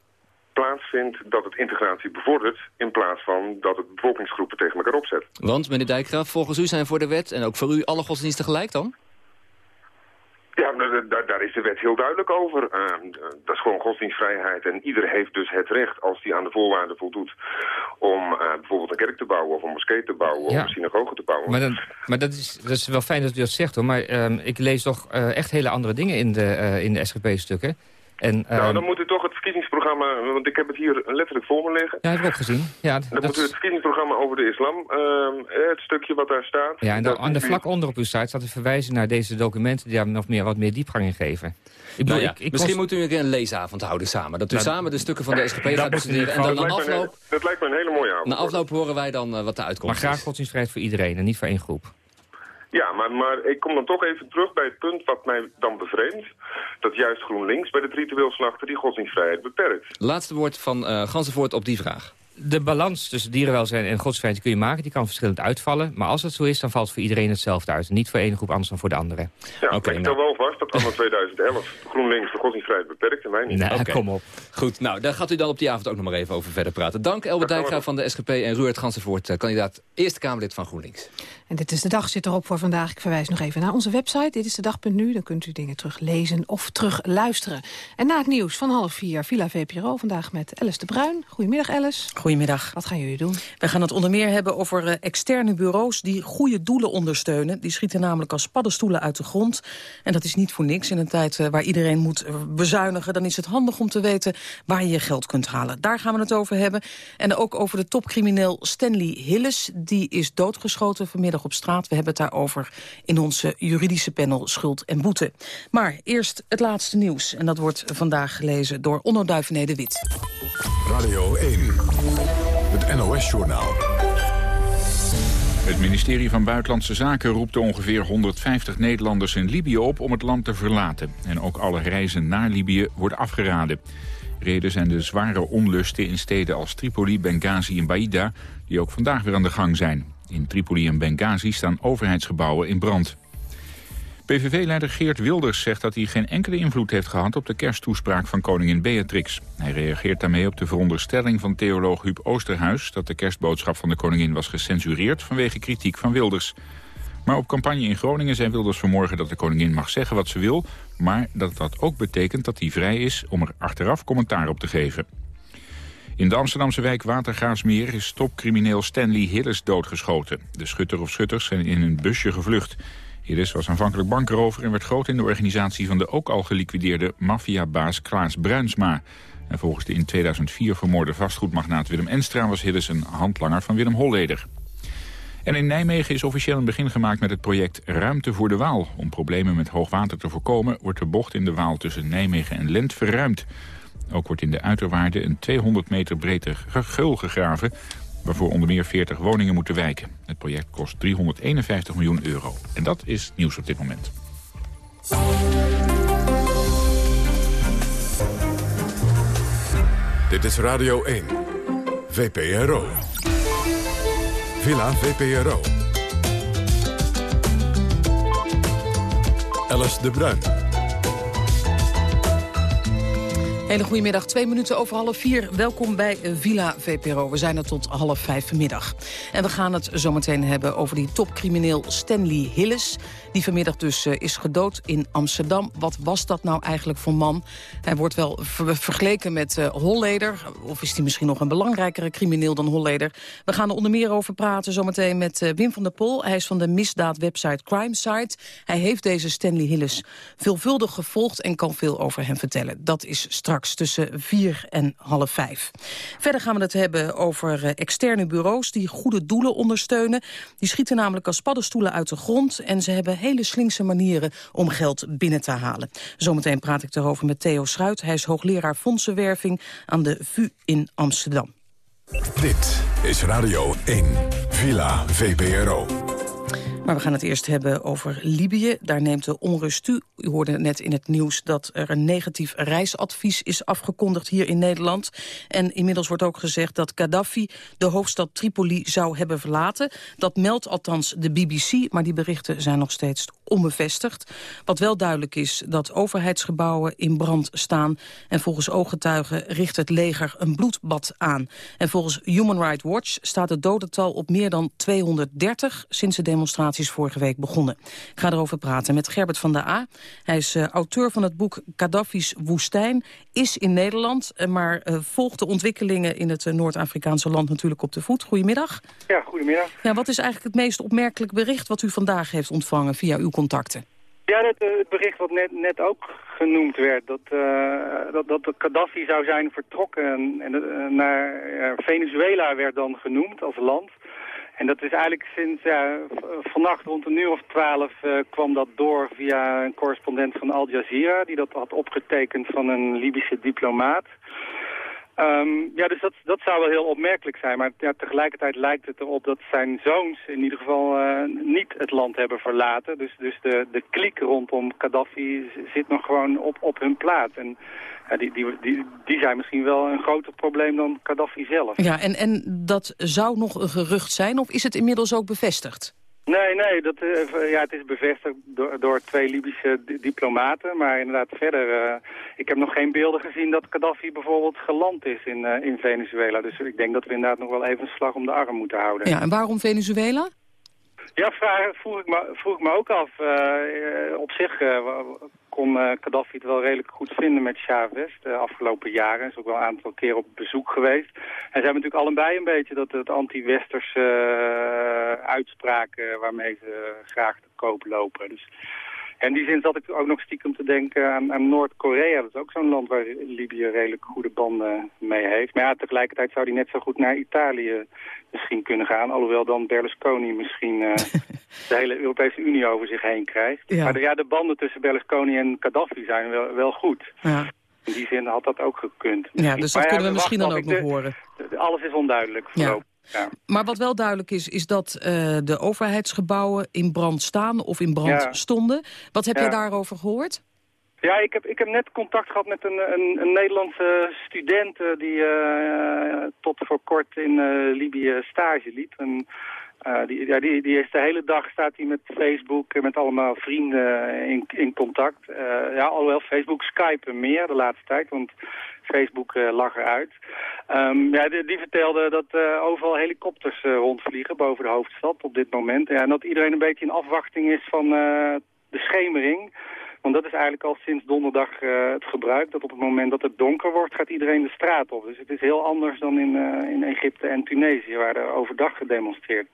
plaatsvindt dat het integratie bevordert... in plaats van dat het bevolkingsgroepen tegen elkaar opzet. Want, meneer Dijkgraaf, volgens u zijn voor de wet... en ook voor u alle godsdiensten gelijk dan? Ja, daar, daar is de wet heel duidelijk over. Uh, dat is gewoon godsdienstvrijheid. En ieder heeft dus het recht, als hij aan de voorwaarden voldoet... om uh, bijvoorbeeld een kerk te bouwen of een moskee te bouwen... Ja. of een synagoge te bouwen. Maar, dan, maar dat, is, dat is wel fijn dat u dat zegt, hoor. Maar uh, ik lees toch uh, echt hele andere dingen in de, in de SGP-stukken. En, nou, dan moet u toch verkiezingsprogramma... want ik heb het hier letterlijk voor me liggen. Ja, heb ik ook gezien. Ja, dan moet u het verkiezingsprogramma over de islam, uh, het stukje wat daar staat... Ja, en dan, aan de vlak onder op uw site staat te verwijzen naar deze documenten... die daar nog meer, wat meer diepgang in geven. Ik bedoel, nou ja, ik, ik misschien moet u een, een leesavond houden samen. Dat u nou, samen de stukken van de SGP gaat bestuderen. En dan na afloop... dat lijkt me een hele mooie avond. Na afloop horen wij dan uh, wat er uitkomt. Maar graag godsdienstvrijheid voor iedereen en niet voor één groep. Ja, maar, maar ik kom dan toch even terug bij het punt wat mij dan bevreemdt. Dat juist GroenLinks bij de ritueel slachten die godsdienstvrijheid beperkt. Laatste woord van uh, op die vraag de balans tussen dierenwelzijn en godsvrijheid kun je maken. Die kan verschillend uitvallen. Maar als dat zo is, dan valt voor iedereen hetzelfde uit. niet voor ene groep anders dan voor de andere. Ja, okay, ik stel nou. wel vast dat anno 2011 GroenLinks de godsdienstvrijheid beperkt en wij niet. Nee, kom op. Goed, nou, daar gaat u dan op die avond ook nog maar even over verder praten. Dank Elbert Dijkgraaf van de SGP en Ruud Gansenvoort, eh, kandidaat Eerste Kamerlid van GroenLinks. En dit is de dag zit erop voor vandaag. Ik verwijs nog even naar onze website. Dit is de dag.nu. Dan kunt u dingen teruglezen of terugluisteren. En na het nieuws van half vier, Villa VPRO. Vandaag met Alice de Bruin. Goedemiddag, Alice. Goedemiddag. Wat gaan jullie doen? We gaan het onder meer hebben over uh, externe bureaus... die goede doelen ondersteunen. Die schieten namelijk als paddenstoelen uit de grond. En dat is niet voor niks. In een tijd uh, waar iedereen moet uh, bezuinigen... dan is het handig om te weten waar je je geld kunt halen. Daar gaan we het over hebben. En ook over de topcrimineel Stanley Hillis. Die is doodgeschoten vanmiddag op straat. We hebben het daarover in onze juridische panel Schuld en Boete. Maar eerst het laatste nieuws. En dat wordt vandaag gelezen door Onno Duivenede-Wit. Radio 1, het NOS-journaal. Het ministerie van Buitenlandse Zaken roept ongeveer 150 Nederlanders in Libië op om het land te verlaten. En ook alle reizen naar Libië worden afgeraden. Reden zijn de zware onlusten in steden als Tripoli, Benghazi en Baida, die ook vandaag weer aan de gang zijn. In Tripoli en Benghazi staan overheidsgebouwen in brand. PVV-leider Geert Wilders zegt dat hij geen enkele invloed heeft gehad op de kersttoespraak van koningin Beatrix. Hij reageert daarmee op de veronderstelling van theoloog Huub Oosterhuis dat de kerstboodschap van de koningin was gecensureerd vanwege kritiek van Wilders. Maar op campagne in Groningen zei Wilders vanmorgen dat de koningin mag zeggen wat ze wil, maar dat dat ook betekent dat hij vrij is om er achteraf commentaar op te geven. In de Amsterdamse wijk Watergraafsmeer is topcrimineel Stanley Hillis doodgeschoten. De schutter of schutters zijn in een busje gevlucht. Hillis was aanvankelijk bankerover en werd groot in de organisatie van de ook al geliquideerde maffiabaas Klaas Bruinsma. En volgens de in 2004 vermoorde vastgoedmagnaat Willem Enstra was Hillis een handlanger van Willem Holleder. En in Nijmegen is officieel een begin gemaakt met het project Ruimte voor de Waal. Om problemen met hoogwater te voorkomen wordt de bocht in de Waal tussen Nijmegen en Lent verruimd. Ook wordt in de uiterwaarde een 200 meter breedte geul gegraven... waarvoor onder meer 40 woningen moeten wijken. Het project kost 351 miljoen euro. En dat is nieuws op dit moment. Dit is Radio 1. VPRO. Villa VPRO. Alice de Bruin. Hele goedemiddag, twee minuten over half vier. Welkom bij Villa VPRO. We zijn er tot half vijf vanmiddag. En we gaan het zometeen hebben over die topcrimineel Stanley Hillis... die vanmiddag dus uh, is gedood in Amsterdam. Wat was dat nou eigenlijk voor man? Hij wordt wel ver vergeleken met uh, Holleder. Of is hij misschien nog een belangrijkere crimineel dan Holleder? We gaan er onder meer over praten zometeen met uh, Wim van der Pol. Hij is van de misdaadwebsite Crimesite. Hij heeft deze Stanley Hillis veelvuldig gevolgd... en kan veel over hem vertellen. Dat is straks tussen vier en half vijf. Verder gaan we het hebben over uh, externe bureaus die goede doelen ondersteunen. Die schieten namelijk als paddenstoelen uit de grond... en ze hebben hele slinkse manieren om geld binnen te halen. Zometeen praat ik erover met Theo Schruit. Hij is hoogleraar fondsenwerving aan de VU in Amsterdam. Dit is Radio 1, Villa VPRO. Maar we gaan het eerst hebben over Libië. Daar neemt de onrust toe. U hoorde net in het nieuws dat er een negatief reisadvies is afgekondigd hier in Nederland. En inmiddels wordt ook gezegd dat Gaddafi de hoofdstad Tripoli zou hebben verlaten. Dat meldt althans de BBC, maar die berichten zijn nog steeds onbevestigd. Wat wel duidelijk is dat overheidsgebouwen in brand staan. En volgens ooggetuigen richt het leger een bloedbad aan. En volgens Human Rights Watch staat het dodental op meer dan 230 sinds de demonstratie is vorige week begonnen. Ik ga erover praten met Gerbert van der A. Hij is uh, auteur van het boek Gaddafi's Woestijn. Is in Nederland, uh, maar uh, volgt de ontwikkelingen in het Noord-Afrikaanse land natuurlijk op de voet. Goedemiddag. Ja, goedemiddag. Ja, wat is eigenlijk het meest opmerkelijk bericht wat u vandaag heeft ontvangen via uw contacten? Ja, het, het bericht wat net, net ook genoemd werd, dat, uh, dat, dat Gaddafi zou zijn vertrokken en, naar Venezuela werd dan genoemd als land. En dat is eigenlijk sinds ja, vannacht rond een uur of twaalf uh, kwam dat door via een correspondent van Al Jazeera... die dat had opgetekend van een Libische diplomaat. Ehm, ja, dus dat, dat zou wel heel opmerkelijk zijn. Maar ja, tegelijkertijd lijkt het erop dat zijn zoons in ieder geval uh, niet het land hebben verlaten. Dus, dus de, de kliek rondom Gaddafi zit nog gewoon op, op hun plaats. En ja, die, die, die, die zijn misschien wel een groter probleem dan Gaddafi zelf. Ja, en, en dat zou nog een gerucht zijn of is het inmiddels ook bevestigd? Nee, nee, dat, uh, ja, het is bevestigd door, door twee Libische diplomaten. Maar inderdaad verder, uh, ik heb nog geen beelden gezien dat Gaddafi bijvoorbeeld geland is in, uh, in Venezuela. Dus ik denk dat we inderdaad nog wel even een slag om de arm moeten houden. Ja, en waarom Venezuela? Ja, vraag, vroeg, ik me, vroeg ik me ook af. op zich kon uh, Gaddafi het wel redelijk goed vinden met Chavez de afgelopen jaren. Hij is ook wel een aantal keer op bezoek geweest. En ze hebben natuurlijk allebei een beetje dat het anti-westerse uh, uitspraken waarmee ze graag te koop lopen. Dus in die zin zat ik ook nog stiekem te denken aan, aan Noord-Korea. Dat is ook zo'n land waar Libië redelijk goede banden mee heeft. Maar ja, tegelijkertijd zou die net zo goed naar Italië misschien kunnen gaan. Alhoewel dan Berlusconi misschien uh, de hele Europese Unie over zich heen krijgt. Ja. Maar de, ja, de banden tussen Berlusconi en Gaddafi zijn wel, wel goed. Ja. In die zin had dat ook gekund. Ja, dus dat kunnen we misschien dan ook nog horen. Alles is onduidelijk voorlopig. Ja. Maar wat wel duidelijk is, is dat uh, de overheidsgebouwen in brand staan of in brand ja. stonden. Wat heb je daarover gehoord? Ja, ik heb, ik heb net contact gehad met een, een, een Nederlandse student die uh, tot voor kort in uh, Libië stage liep. En, uh, die, die, die is de hele dag staat hij met Facebook en met allemaal vrienden in, in contact. ja, alhoewel Facebook Skype meer de laatste tijd, want Facebook uh, lag eruit. Um, ja, die, vertelde dat uh, overal helikopters uh, rondvliegen boven de hoofdstad op dit moment. Ja, en dat iedereen een beetje in afwachting is van de schemering. Want dat is eigenlijk al sinds donderdag het gebruik. Dat op het moment dat het donker wordt, gaat iedereen de straat op. Dus het is heel anders dan in, in Egypte en Tunesië, waar er overdag gedemonstreerd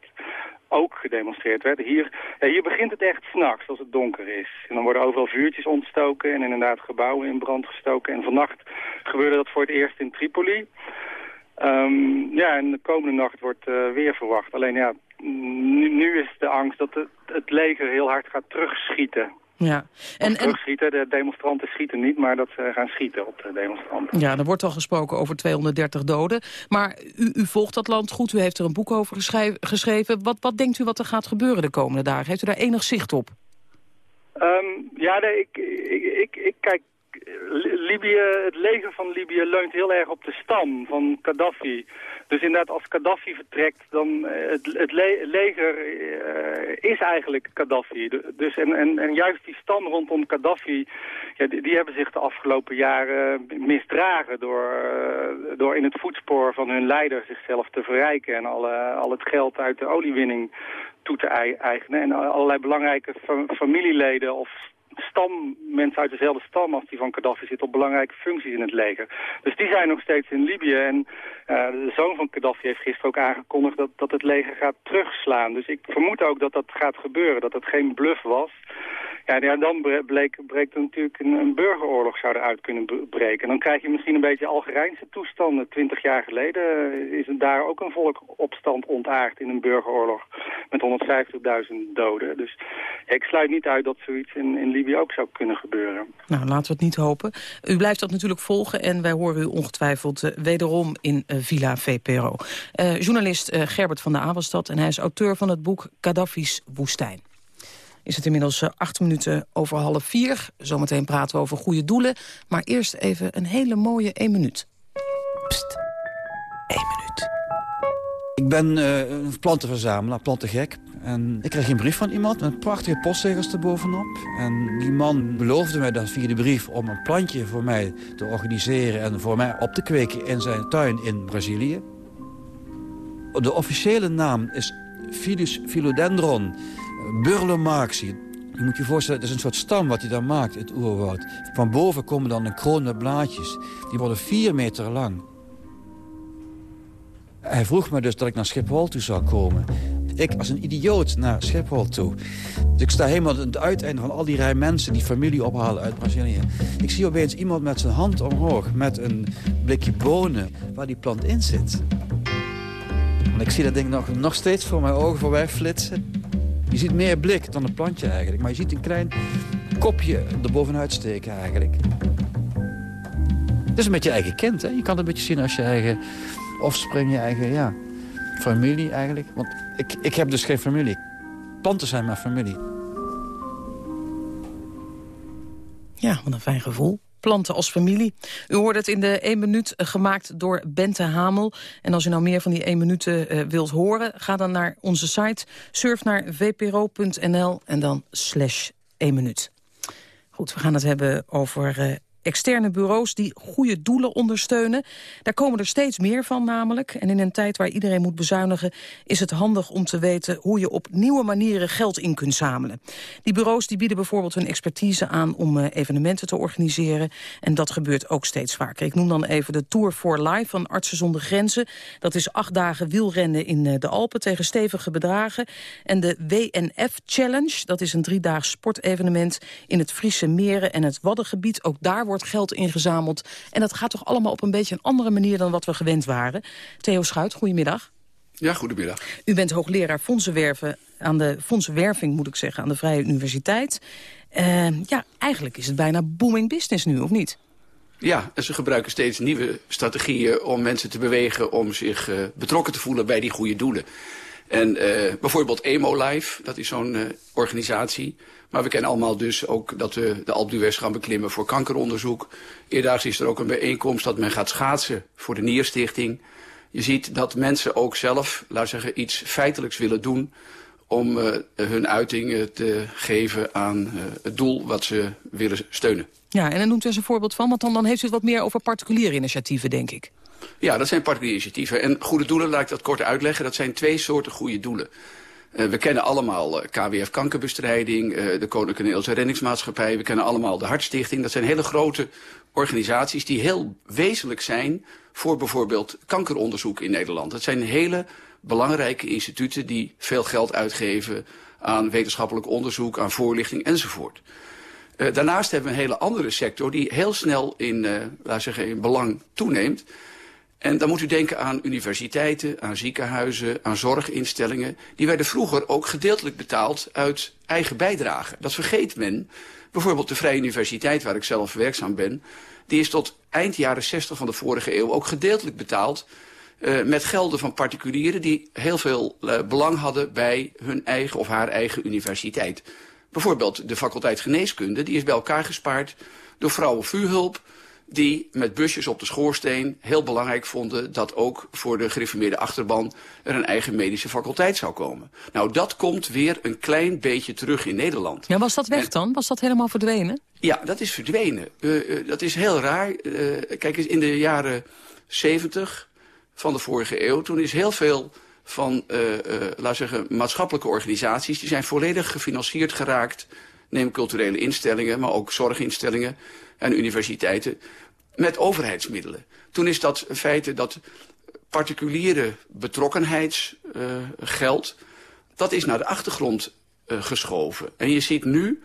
ook gedemonstreerd werd. Hier, hier begint het echt s'nachts als het donker is. En dan worden overal vuurtjes ontstoken en inderdaad gebouwen in brand gestoken. En vannacht gebeurde dat voor het eerst in Tripoli. Um, ja, en de komende nacht wordt uh, weer verwacht. Alleen ja, nu, is de angst dat het leger heel hard gaat terugschieten. Ja. En, en... De demonstranten schieten niet, maar dat ze gaan schieten op de demonstranten. Ja, er wordt al gesproken over 230 doden. Maar u, u volgt dat land goed, u heeft er een boek over geschreven. Wat, wat denkt u wat er gaat gebeuren de komende dagen? Heeft u daar enig zicht op? Um, ja, nee, ik, ik, ik, ik kijk Libië, het leger van Libië leunt heel erg op de stam van Gaddafi. Dus inderdaad, als Gaddafi vertrekt, dan eh, het, leger uh, is eigenlijk Gaddafi. Dus en, en, juist die stam rondom Gaddafi, ja, die, hebben zich de afgelopen jaren misdragen door, uh, door in het voetspoor van hun leider zichzelf te verrijken en al het geld uit de oliewinning toe te eigenen. En allerlei belangrijke familieleden of stam, mensen uit dezelfde stam als die van Gaddafi zitten op belangrijke functies in het leger. Dus die zijn nog steeds in Libië. En uh, de zoon van Gaddafi heeft gisteren ook aangekondigd dat, dat het leger gaat terugslaan. Dus ik vermoed ook dat dat gaat gebeuren, dat het geen bluff was. Ja, dan bleek, breekt er natuurlijk een, burgeroorlog zou eruit kunnen breken. Dan krijg je misschien een beetje Algerijnse toestanden. Twintig jaar geleden is er daar ook een volkopstand ontaard in een burgeroorlog met 150.000 doden. Dus ik sluit niet uit dat zoiets in, in Libië ook zou kunnen gebeuren. Nou, laten we het niet hopen. U blijft dat natuurlijk volgen en wij horen u ongetwijfeld uh, wederom in uh, Villa VPRO. Journalist Gerbert van der Avelstad en hij is auteur van het boek Gaddafi's Woestijn is het inmiddels uh, acht minuten over half vier. Zometeen praten we over goede doelen. Maar eerst even een hele mooie één minuut. Pst, één minuut. Ik ben uh, een plantenverzamelaar, plantengek. En ik kreeg een brief van iemand met prachtige postzegels erbovenop. En die man beloofde mij dan via de brief om een plantje voor mij te organiseren... en voor mij op te kweken in zijn tuin in Brazilië. De officiële naam is Philus philodendron burlomaxie. Je moet je voorstellen, het is een soort stam wat hij dan maakt, het oerwoud. Van boven komen dan een kroon met blaadjes. Die worden vier meter lang. Hij vroeg me dus dat ik naar Schiphol toe zou komen. Ik als een idioot naar Schiphol toe. Dus ik sta helemaal aan het uiteinde van al die rij mensen... die familie ophalen uit Brazilië. Ik zie opeens iemand met zijn hand omhoog... met een blikje bonen waar die plant in zit. En ik zie dat ding nog, nog steeds voor mijn ogen voorbij flitsen. Je ziet meer blik dan een plantje eigenlijk. Maar je ziet een klein kopje er bovenuit steken eigenlijk. Het is een beetje je eigen kind. Hè? Je kan het een beetje zien als je eigen offspring, je eigen ja, familie eigenlijk. Want ik, ik heb dus geen familie. Planten zijn mijn familie. Ja, wat een fijn gevoel. Planten als familie. U hoorde het in de 1 minuut gemaakt door Bente Hamel. En als u nou meer van die 1 minuten uh, wilt horen... ga dan naar onze site, surf naar vpro.nl en dan slash 1 minuut. Goed, we gaan het hebben over uh, externe bureaus die goede doelen ondersteunen. Daar komen er steeds meer van namelijk. En in een tijd waar iedereen moet bezuinigen... is het handig om te weten hoe je op nieuwe manieren geld in kunt zamelen. Die bureaus die bieden bijvoorbeeld hun expertise aan... om uh, evenementen te organiseren. En dat gebeurt ook steeds vaker. Ik noem dan even de Tour for Life van Artsen zonder Grenzen. Dat is acht dagen wielrennen in uh, de Alpen tegen stevige bedragen. En de WNF Challenge, dat is een driedaags sportevenement... in het Friese Meren en het Waddengebied. Ook daar wordt wordt geld ingezameld. En dat gaat toch allemaal op een beetje een andere manier dan wat we gewend waren. Theo Schuit, goedemiddag. Ja, goedemiddag. U bent hoogleraar fondsenwerven aan de fondsenwerving, moet ik zeggen, aan de Vrije Universiteit. Uh, ja, eigenlijk is het bijna booming business nu, of niet? Ja, en ze gebruiken steeds nieuwe strategieën om mensen te bewegen... om zich uh, betrokken te voelen bij die goede doelen. En uh, bijvoorbeeld Emo Life, dat is zo'n organisatie... Maar we kennen allemaal dus ook dat we de Alpe d'Huez gaan beklimmen voor kankeronderzoek. Eerdaags is er ook een bijeenkomst dat men gaat schaatsen voor de Nierstichting. Je ziet dat mensen ook zelf, laat zeggen, iets feitelijks willen doen om uh, hun uiting te geven aan uh, het doel wat ze willen steunen. Ja, en dan noemt u eens een voorbeeld van, want dan, dan heeft u het wat meer over particuliere initiatieven, denk ik. Ja, dat zijn particuliere initiatieven. En goede doelen, laat ik dat kort uitleggen, dat zijn twee soorten goede doelen. Uh, we kennen allemaal uh, KWF kankerbestrijding, uh, de Koninklijke Nederlandse Reddingsmaatschappij. We kennen allemaal de Hartstichting. Dat zijn hele grote organisaties die heel wezenlijk zijn voor bijvoorbeeld kankeronderzoek in Nederland. Dat zijn hele belangrijke instituten die veel geld uitgeven aan wetenschappelijk onderzoek, aan voorlichting enzovoort. daarnaast hebben we een hele andere sector die heel snel in, laat zeggen, in belang toeneemt. En dan moet u denken aan universiteiten, aan ziekenhuizen, aan zorginstellingen. Die werden vroeger ook gedeeltelijk betaald uit eigen bijdrage. Dat vergeet men. Bijvoorbeeld de Vrije Universiteit, waar ik zelf werkzaam ben... die is tot eind jaren 60 van de vorige eeuw ook gedeeltelijk betaald... Uh, met gelden van particulieren die heel veel uh, belang hadden... bij hun eigen of haar eigen universiteit. Bijvoorbeeld de faculteit geneeskunde, die is bij elkaar gespaard... door vrouwen vuurhulp die met busjes op de schoorsteen heel belangrijk vonden... dat ook voor de gereformeerde achterban er een eigen medische faculteit zou komen. Nou, dat komt weer een klein beetje terug in Nederland. Ja, was dat weg dan? Was dat helemaal verdwenen? Ja, dat is verdwenen. Uh, uh, dat is heel raar. Uh, kijk eens, in de jaren 70 van de vorige eeuw... toen is heel veel van, laat zeggen, maatschappelijke organisaties... die zijn volledig gefinancierd geraakt... neem culturele instellingen, maar ook zorginstellingen en universiteiten met overheidsmiddelen. Toen is dat feite dat particuliere betrokkenheidsgeld... Uh, dat is naar de achtergrond uh, geschoven. En je ziet nu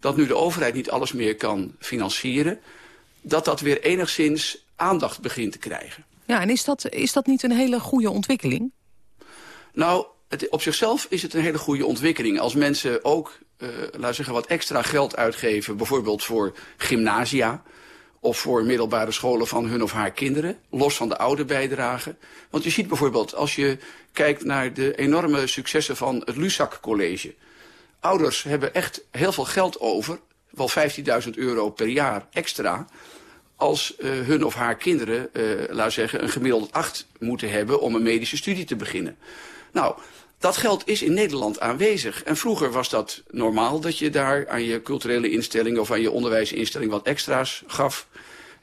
dat nu de overheid niet alles meer kan financieren... dat dat weer enigszins aandacht begint te krijgen. Ja, en is dat, is dat niet een hele goede ontwikkeling? Nou, het, op zichzelf is het een hele goede ontwikkeling. Als mensen ook, uh, laten zeggen, wat extra geld uitgeven... bijvoorbeeld voor gymnasia of voor middelbare scholen van hun of haar kinderen, los van de oude bijdrage. Want je ziet bijvoorbeeld, als je kijkt naar de enorme successen van het Lusac College. Ouders hebben echt heel veel geld over, wel 15.000 euro per jaar extra, als uh, hun of haar kinderen, uh, laat zeggen, een gemiddeld 8 moeten hebben om een medische studie te beginnen. Nou, dat geld is in Nederland aanwezig. En vroeger was dat normaal dat je daar aan je culturele instelling of aan je onderwijsinstelling wat extra's gaf.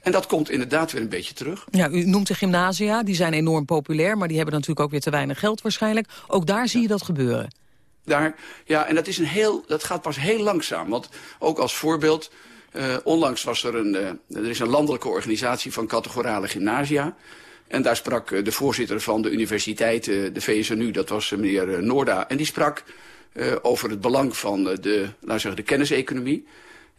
En dat komt inderdaad weer een beetje terug. Ja, u noemt de gymnasia, die zijn enorm populair... maar die hebben natuurlijk ook weer te weinig geld waarschijnlijk. Ook daar zie je dat gebeuren. Daar, ja, en dat, is een heel, dat gaat pas heel langzaam. Want ook als voorbeeld, uh, onlangs was er een, uh, er is een landelijke organisatie van categorale gymnasia... En daar sprak uh, de voorzitter van de universiteit, uh, de VSNU, dat was uh, meneer Noorda. En die sprak over het belang van de, laten zeggen, de kenniseconomie.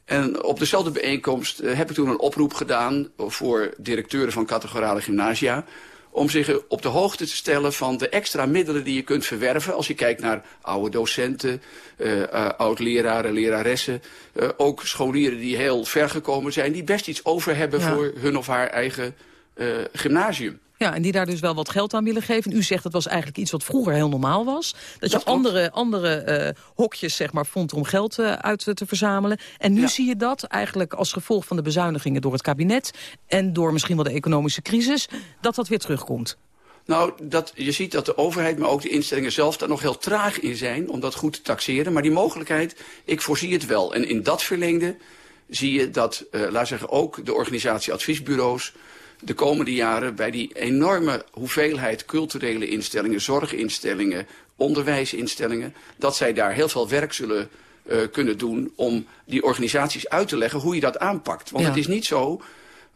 En op dezelfde bijeenkomst heb ik toen een oproep gedaan voor directeuren van categorale gymnasia om zich op de hoogte te stellen van de extra middelen die je kunt verwerven. Als je kijkt naar oude docenten, uh, uh, oud-leraren, leraressen. Uh, ook scholieren die heel ver gekomen zijn. Die best iets over hebben ja. voor hun of haar eigen gymnasium. Ja, en die daar dus wel wat geld aan willen geven. U zegt dat was eigenlijk iets wat vroeger heel normaal was. Dat, dat je andere, andere uh, hokjes zeg maar, vond om geld uh, uit te verzamelen. En nu ja. zie je dat eigenlijk als gevolg van de bezuinigingen door het kabinet... en door misschien wel de economische crisis, dat dat weer terugkomt. Nou, dat, je ziet dat de overheid, maar ook de instellingen zelf... daar nog heel traag in zijn om dat goed te taxeren. Maar die mogelijkheid, ik voorzie het wel. En in dat verlengde zie je dat, uh, laat zeggen, ook de organisatie adviesbureaus de komende jaren bij die enorme hoeveelheid culturele instellingen, zorginstellingen, onderwijsinstellingen, dat zij daar heel veel werk zullen uh, kunnen doen om die organisaties uit te leggen hoe je dat aanpakt. Want ja. het is niet zo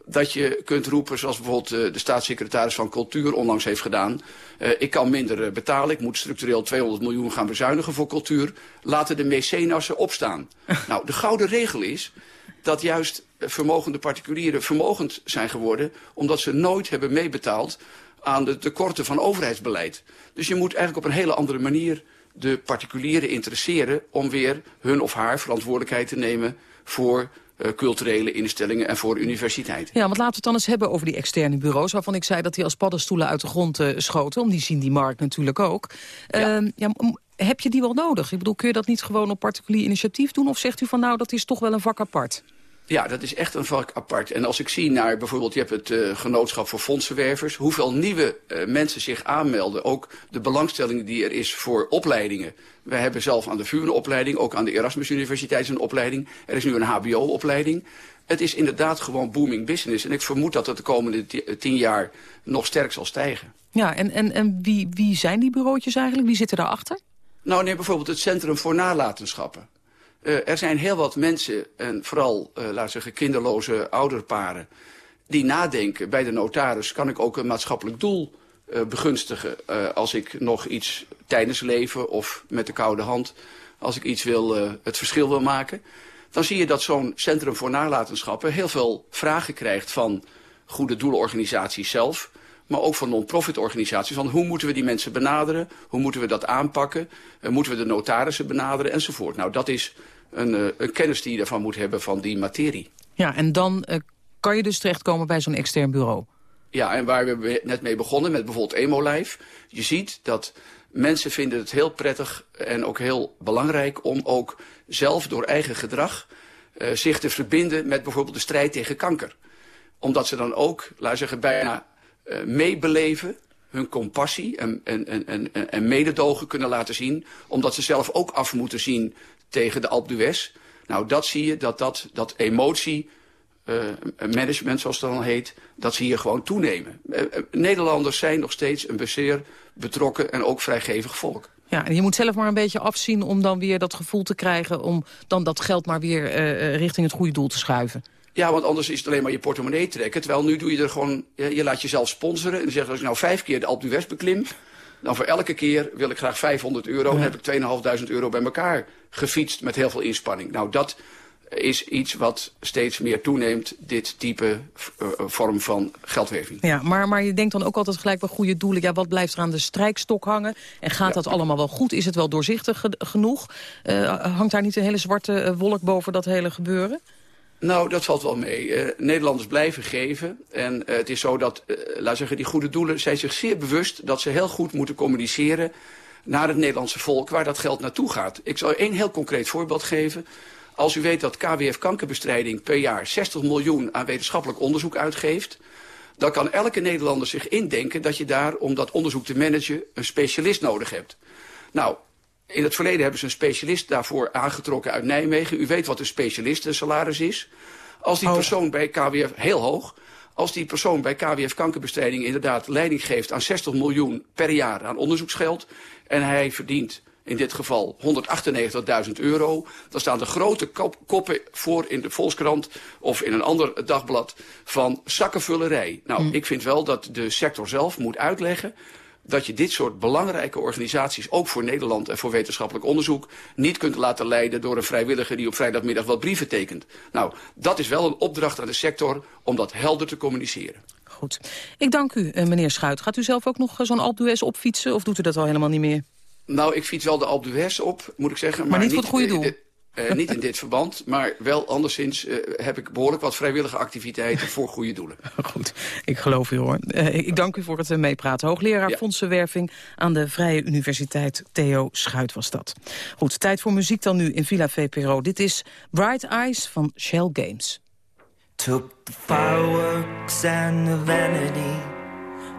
dat je kunt roepen, zoals bijvoorbeeld uh, de staatssecretaris van Cultuur onlangs heeft gedaan. Uh, ik kan minder betalen, ik moet structureel 200 miljoen gaan bezuinigen voor cultuur. Laten de mecenassen opstaan. nou, de gouden regel is dat juist vermogende particulieren vermogend zijn geworden... omdat ze nooit hebben meebetaald aan de tekorten van overheidsbeleid. Dus je moet eigenlijk op een hele andere manier de particulieren interesseren... om weer hun of haar verantwoordelijkheid te nemen voor uh, culturele instellingen en voor universiteiten. Ja, want laten we het dan eens hebben over die externe bureaus... waarvan ik zei dat die als paddenstoelen uit de grond uh, schoten. Om die zien die markt natuurlijk ook. Ja. Ja, heb je die wel nodig? Ik bedoel, kun je dat niet gewoon op particulier initiatief doen? Of zegt u van nou, dat is toch wel een vak apart? Ja, dat is echt een vak apart. En als ik zie naar bijvoorbeeld, je hebt het uh, genootschap voor fondsenwervers... hoeveel nieuwe uh, mensen zich aanmelden. Ook de belangstelling die er is voor opleidingen. We hebben zelf aan de VU een opleiding, ook aan de Erasmus Universiteit een opleiding. Er is nu een hbo-opleiding. Het is inderdaad gewoon booming business. En ik vermoed dat het de komende tien jaar nog sterk zal stijgen. Ja, en, en, en wie, wie zijn die bureautjes eigenlijk? Wie zitten daarachter? Nou, neem bijvoorbeeld het Centrum voor Nalatenschappen. Uh, er zijn heel wat mensen, en vooral, uh, laten we zeggen, kinderloze ouderparen... die nadenken bij de notaris, kan ik ook een maatschappelijk doel uh, begunstigen... als ik nog iets tijdens leven of met de koude hand... als ik iets wil, het verschil wil maken... dan zie je dat zo'n Centrum voor Nalatenschappen heel veel vragen krijgt van goede doelenorganisaties zelf maar ook van non-profit organisaties. Van hoe moeten we die mensen benaderen? Hoe moeten we dat aanpakken? Moeten we de notarissen benaderen? Enzovoort. Nou, dat is een, uh, een kennis die je ervan moet hebben van die materie. Ja, en dan uh, kan je dus terechtkomen bij zo'n extern bureau. Ja, en waar we net mee begonnen, met bijvoorbeeld Emolife. Je ziet dat mensen vinden het heel prettig en ook heel belangrijk... om ook zelf door eigen gedrag uh, zich te verbinden met bijvoorbeeld de strijd tegen kanker. Omdat ze dan ook, laten zeggen, bijna uh, meebeleven hun compassie en, en, en, en, mededogen kunnen laten zien. Omdat ze zelf ook af moeten zien tegen de Alpe d'Huez. Nou, dat zie je, dat, dat, dat emotie... Uh, management, zoals het dan heet, dat zie je gewoon toenemen. Uh, Nederlanders zijn nog steeds een zeer betrokken en ook vrijgevig volk. Ja, en je moet zelf maar een beetje afzien om dan weer dat gevoel te krijgen... om dan dat geld maar weer richting het goede doel te schuiven. Ja, want anders is het alleen maar je portemonnee trekken. Terwijl nu doe je er gewoon, je, je laat jezelf sponsoren. En dan zeg je, als ik nou vijf keer de Alpe d'Huez beklim... dan voor elke keer wil ik graag 500 euro. Dan heb ik 2.500 euro bij elkaar gefietst met heel veel inspanning. Nou, dat is iets wat steeds meer toeneemt, dit type uh, vorm van geldwerving. Ja, maar, maar je denkt dan ook altijd gelijk bij goede doelen. Ja, wat blijft er aan de strijkstok hangen? En gaat ja. dat allemaal wel goed? Is het wel doorzichtig ge genoeg? Uh, hangt daar niet een hele zwarte wolk boven dat hele gebeuren? Nou, dat valt wel mee. Uh, Nederlanders blijven geven. En uh, het is zo dat, uh, laat zeggen, die goede doelen zijn zich zeer bewust... dat ze heel goed moeten communiceren naar het Nederlandse volk... waar dat geld naartoe gaat. Ik zal één heel concreet voorbeeld geven. Als u weet dat KWF kankerbestrijding per jaar 60 miljoen aan wetenschappelijk onderzoek uitgeeft... dan kan elke Nederlander zich indenken dat je daar, om dat onderzoek te managen... een specialist nodig hebt. Nou, in het verleden hebben ze een specialist daarvoor aangetrokken uit Nijmegen. U weet wat een specialistensalaris is. Als die persoon bij KWF, heel hoog, als die persoon bij KWF kankerbestrijding inderdaad leiding geeft aan 60 miljoen per jaar aan onderzoeksgeld. En hij verdient in dit geval 198.000 euro. Dan staan de grote kop, koppen voor in de Volkskrant of in een ander dagblad van zakkenvullerij. Nou, mm. ik vind wel dat de sector zelf moet uitleggen dat je dit soort belangrijke organisaties... ook voor Nederland en voor wetenschappelijk onderzoek... niet kunt laten leiden door een vrijwilliger... die op vrijdagmiddag wat brieven tekent. Nou, dat is wel een opdracht aan de sector om dat helder te communiceren. Goed. Ik dank u, eh, meneer Schuit. Gaat u zelf ook nog eh, zo'n Alpe d'Huez opfietsen of doet u dat al helemaal niet meer? Nou, ik fiets wel de Alpe d'Huez op, moet ik zeggen. Maar, niet voor het goede doel? Uh, niet in dit verband, maar wel anderszins uh, heb ik behoorlijk wat vrijwillige activiteiten voor goede doelen. Goed, ik geloof u hoor. Uh, ik dank u voor het meepraten. Hoogleraar ja. Fondsenwerving aan de Vrije Universiteit Theo Schuit was dat. Goed, tijd voor muziek dan nu in Villa VPRO. Dit is Bright Eyes van Shell Games. Took the fireworks and the vanity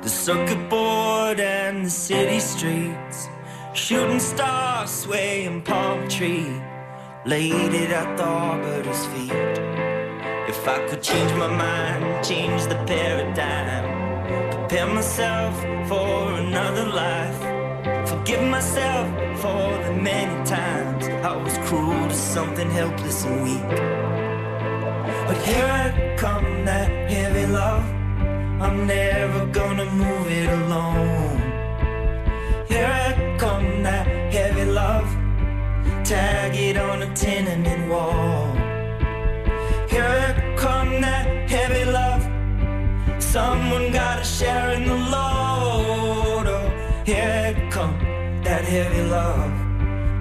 The circuit board and the city streets Shooting stars swaying palm tree laid it at the arbiter's feet. If I could change my mind, change the paradigm, prepare myself for another life, forgive myself for the many times I was cruel to something helpless and weak. But here I come, that heavy love. I'm never gonna move it alone. Here I come, that heavy love tag it on a tenement wall. Here come that heavy love. Someone gotta share in the load. Oh, here come that heavy love.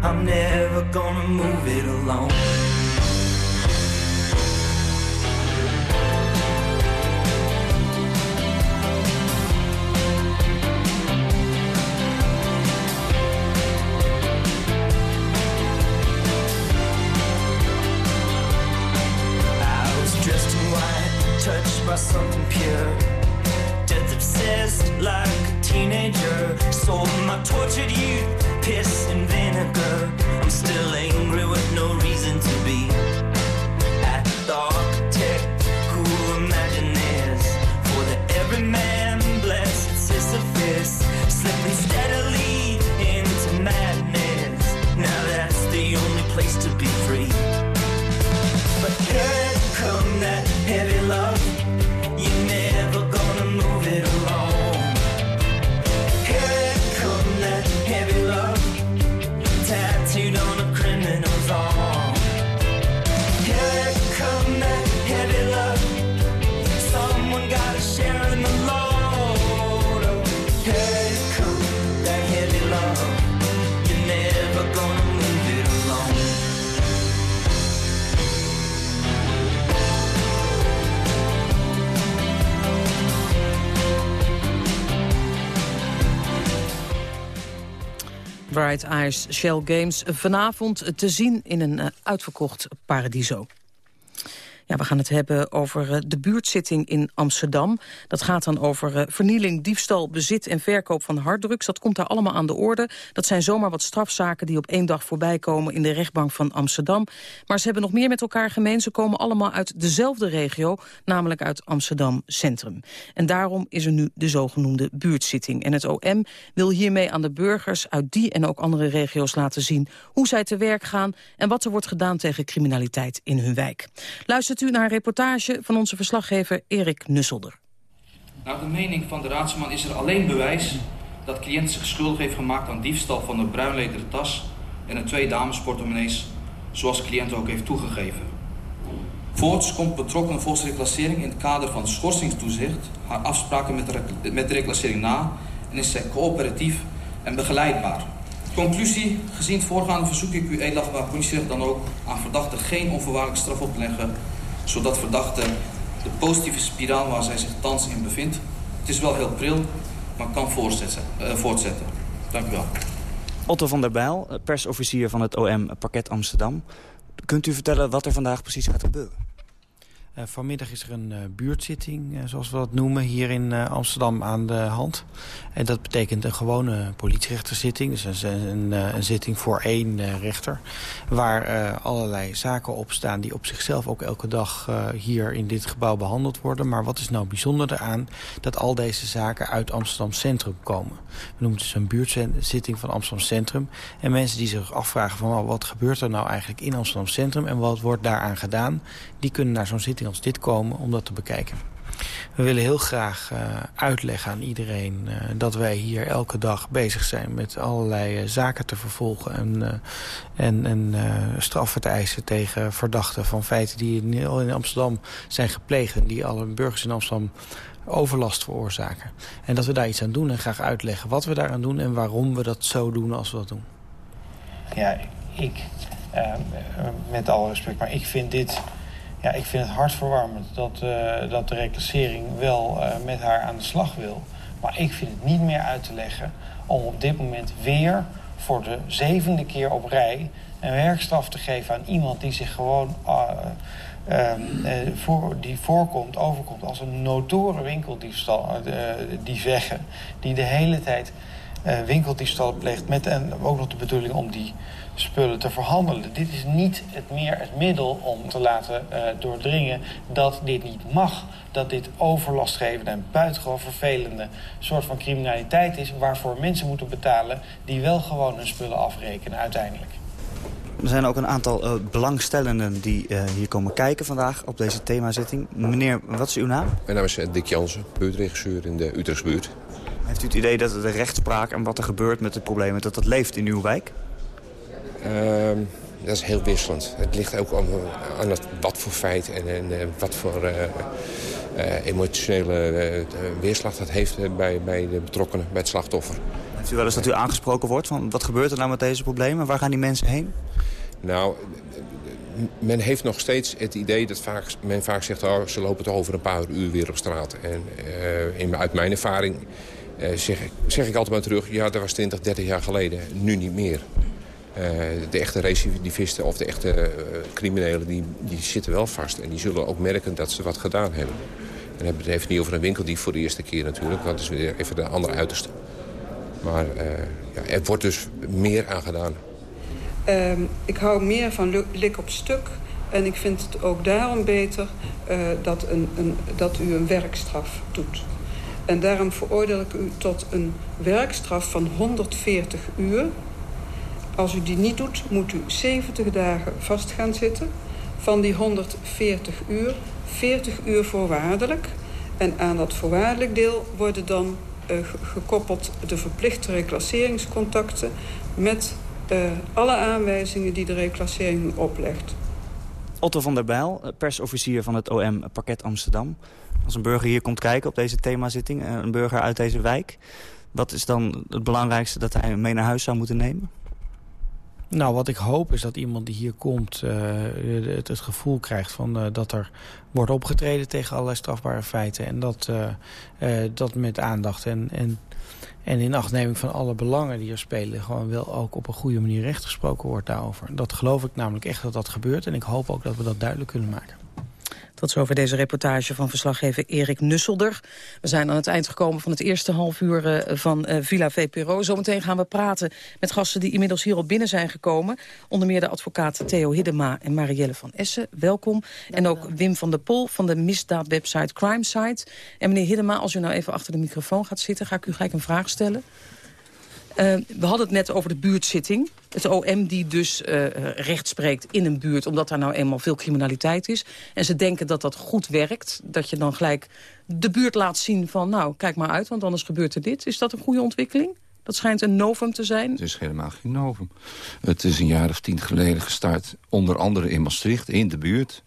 I'm never gonna move it alone. Bright Shell Games vanavond te zien in een uh, uitverkocht Paradiso. We gaan het hebben over uh, de buurtzitting in Amsterdam. Dat gaat dan over uh, vernieling, diefstal, bezit en verkoop van harddrugs. Dat komt daar allemaal aan de orde. Dat zijn zomaar wat strafzaken die op één dag voorbij komen... in de rechtbank van Amsterdam. Maar ze hebben nog meer met elkaar gemeen. Ze komen allemaal uit dezelfde regio, namelijk uit Amsterdam Centrum. En daarom is er nu de zogenoemde buurtzitting. En het OM wil hiermee aan de burgers uit die en ook andere regio's laten zien... hoe zij te werk gaan en wat er wordt gedaan tegen criminaliteit in hun wijk. Luister u naar een reportage van onze verslaggever Erik Nusselder. Naar de mening van de raadsman is er alleen bewijs dat cliënt zich schuldig heeft gemaakt aan diefstal van een bruinlederen tas en een twee damesportemonnees, zoals cliënt ook heeft toegegeven. Voorts komt betrokken volgens reclassering in het kader van schortingstoezicht haar afspraken met de, met de reclassering na en is zij coöperatief en begeleidbaar. Conclusie, gezien het voorgaande verzoek ik u edelachtbaar politierecht dan ook aan verdachte geen onvoorwaardelijke straf op te leggen zodat verdachte de positieve spiraal waar zij zich thans in bevindt. Het is wel heel pril, maar kan voortzetten. Uh, voortzetten. Dank u wel. Otto van der Bijl, persofficier van het OM Parket Amsterdam. Kunt u vertellen wat er vandaag precies gaat gebeuren? Uh, vanmiddag is er een uh, buurtzitting, uh, zoals we dat noemen, hier in Amsterdam aan de hand. En dat betekent een gewone politierechterszitting. Dus een, een, een zitting voor één rechter. Waar allerlei zaken op staan die op zichzelf ook elke dag hier in dit gebouw behandeld worden. Maar wat is nou bijzonder eraan? Dat al deze zaken uit Amsterdam Centrum komen. We noemen het dus een buurtzitting van Amsterdam Centrum. En mensen die zich afvragen van wat gebeurt er nou eigenlijk in Amsterdam Centrum en wat wordt daaraan gedaan... die kunnen naar zo'n zitting als dit komen om dat te bekijken. We willen heel graag uh, uitleggen aan iedereen uh, dat wij hier elke dag bezig zijn met allerlei uh, zaken te vervolgen en, en, en straffen te eisen tegen verdachten van feiten die in, in Amsterdam zijn gepleegd en die alle burgers in Amsterdam overlast veroorzaken. En dat we daar iets aan doen en graag uitleggen wat we daaraan doen en waarom we dat zo doen als we dat doen. Ja, ik, met alle respect, maar ik vind dit ja, ik vind het hartverwarmend dat, uh, dat de reclassering wel uh, met haar aan de slag wil. Maar ik vind het niet meer uit te leggen om op dit moment weer voor de zevende keer op rij een werkstraf te geven aan iemand die zich gewoon uh, voor, die voorkomt, overkomt als een notoren winkeldiefstal, die zeggen, die de hele tijd winkeldiefstal pleegt met en ook nog de bedoeling om die spullen te verhandelen. Dit is niet het meer het middel om te laten uh, doordringen dat dit niet mag. Dat dit overlastgevende en buitengewoon vervelende soort van criminaliteit is... waarvoor mensen moeten betalen die wel gewoon hun spullen afrekenen uiteindelijk. Er zijn ook een aantal uh, belangstellenden die uh, hier komen kijken vandaag op deze themazitting. Meneer, wat is uw naam? Mijn naam is Dick Jansen, buurtregisseur in de Utrechtsbuurt. Heeft u het idee dat de rechtspraak en wat er gebeurt met de problemen... dat dat leeft in uw wijk? Uh, dat is heel wisselend. Het ligt ook aan, aan het, wat voor feit en, en uh, wat voor uh, uh, emotionele weerslag dat heeft bij, bij de betrokkenen, bij het slachtoffer. Heeft u wel eens dat u aangesproken wordt van wat gebeurt er nou met deze problemen? Waar gaan die mensen heen? Nou, men heeft nog steeds het idee dat vaak, men vaak zegt... Oh, ze lopen toch over een paar uur weer op straat. En in, uit mijn ervaring zeg, zeg ik altijd maar terug... ja, dat was 20, 30 jaar geleden, nu niet meer. Uh, de echte recidivisten of de echte uh, criminelen die, die zitten wel vast. En die zullen ook merken dat ze wat gedaan hebben. En het even niet over een winkeldief voor de eerste keer natuurlijk. Dat is weer even de andere uiterste. Maar uh, ja, er wordt dus meer aan gedaan. Ehm, ik hou meer van lik op stuk. En ik vind het ook daarom beter dat, een, een, dat u een werkstraf doet. En daarom veroordeel ik u tot een werkstraf van 140 uur als u die niet doet, moet u 70 dagen vast gaan zitten. Van die 140 uur, 40 uur voorwaardelijk. En aan dat voorwaardelijk deel worden dan uh, gekoppeld de verplichte reclasseringscontacten... met uh, alle aanwijzingen die de reclassering oplegt. Otto van der Bijl, persofficier van het OM Parket Amsterdam. Als een burger hier komt kijken op deze themazitting, eh, een burger uit deze wijk... wat is dan het belangrijkste dat hij mee naar huis zou moeten nemen? Nou, wat ik hoop is dat iemand die hier komt uh, het, het, gevoel krijgt van, uh, dat er wordt opgetreden tegen allerlei strafbare feiten. En dat, uh, dat met aandacht en, en, en in achtneming van alle belangen die er spelen... gewoon wel ook op een goede manier rechtgesproken wordt daarover. Dat geloof ik namelijk echt dat dat gebeurt. En ik hoop ook dat we dat duidelijk kunnen maken. Tot zover deze reportage van verslaggever Erik Nusselder. We zijn aan het eind gekomen van het eerste half uur uh, van uh, Villa VPRO. Zometeen gaan we praten met gasten die inmiddels hier al binnen zijn gekomen. Onder meer de advocaat Theo Hiddema en Marielle van Essen. Welkom. En ook Wim van der Pol van de misdaadwebsite Crimesite. En meneer Hiddema, als u nou even achter de microfoon gaat zitten... ga ik u gelijk een vraag stellen. Uh, we hadden het net over de buurtzitting. Het OM die dus uh, recht spreekt in een buurt... omdat daar nou eenmaal veel criminaliteit is. En ze denken dat dat goed werkt. Dat je dan gelijk de buurt laat zien van... nou, kijk maar uit, want anders gebeurt er dit. Is dat een goede ontwikkeling? Dat schijnt een novum te zijn. Het is helemaal geen novum. Het is een jaar of tien geleden gestart. Onder andere in Maastricht, in de buurt.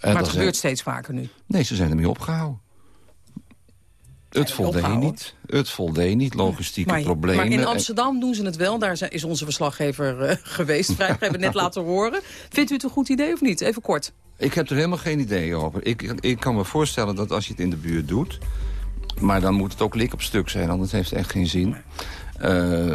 Maar het gebeurt steeds vaker nu? Nee, ze zijn ermee opgehouden. Het voldeed niet. Het voldeed niet. Logistieke maar, problemen. Maar in Amsterdam doen ze het wel. Daar is onze verslaggever uh, geweest. We net laten horen. Vindt u het een goed idee of niet? Even kort. Ik heb er helemaal geen idee over. Ik, ik kan me voorstellen dat als je het in de buurt doet... maar dan moet het ook lik op stuk zijn, anders heeft het echt geen zin. Uh,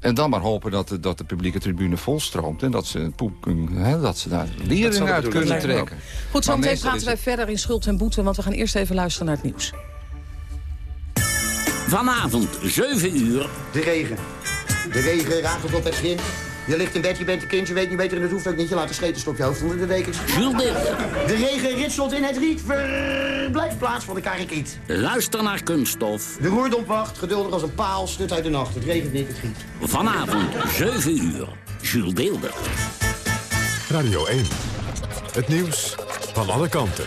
en dan maar hopen dat de, dat de publieke tribune volstroomt... en dat ze, poep, hè, dat ze daar lering uit kunnen trekken. Goed, zo meteen praten wij verder in schuld en boete... want we gaan eerst even luisteren naar het nieuws. Vanavond, 7 uur. De regen. De regen raakt op het kind. Je ligt in bed, je bent een kind, je weet niet beter en het hoeft ook niet. Je laat een schetenstop op je hoofd onder de dekens. De regen ritselt in het riet. Verblijfplaats van de karikiet. Luister naar kunststof. De roerdom wacht, geduldig als een paal, stut uit de nacht. Het regent niet, het giet. Vanavond, 7 uur. Jules Deelder. Radio 1. Het nieuws van alle kanten.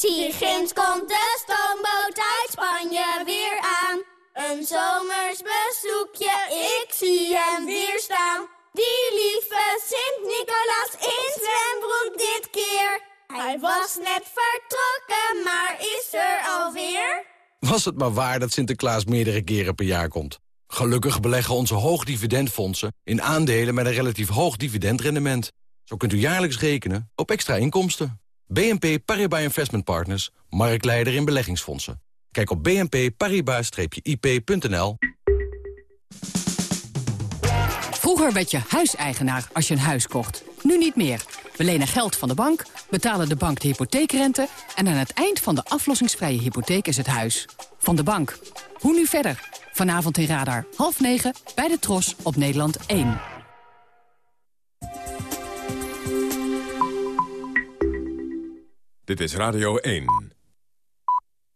Zie, ginds komt de stoomboot uit Spanje weer aan. Een zomers bezoekje, ik zie hem weer staan. Die lieve Sint-Nicolaas in zwembroek dit keer. Hij was net vertrokken, maar is er alweer? Was het maar waar dat Sinterklaas meerdere keren per jaar komt. Gelukkig beleggen onze hoogdividendfondsen in aandelen met een relatief hoog dividendrendement. Zo kunt u jaarlijks rekenen op extra inkomsten. BNP Paribas Investment Partners, marktleider in beleggingsfondsen. Kijk op bnpparibas-ip.nl. Vroeger werd je huiseigenaar als je een huis kocht. Nu niet meer. We lenen geld van de bank, betalen de bank de hypotheekrente... en aan het eind van de aflossingsvrije hypotheek is het huis. Van de bank. Hoe nu verder? Vanavond in Radar, half negen, bij de Tros op Nederland 1. Dit is Radio 1.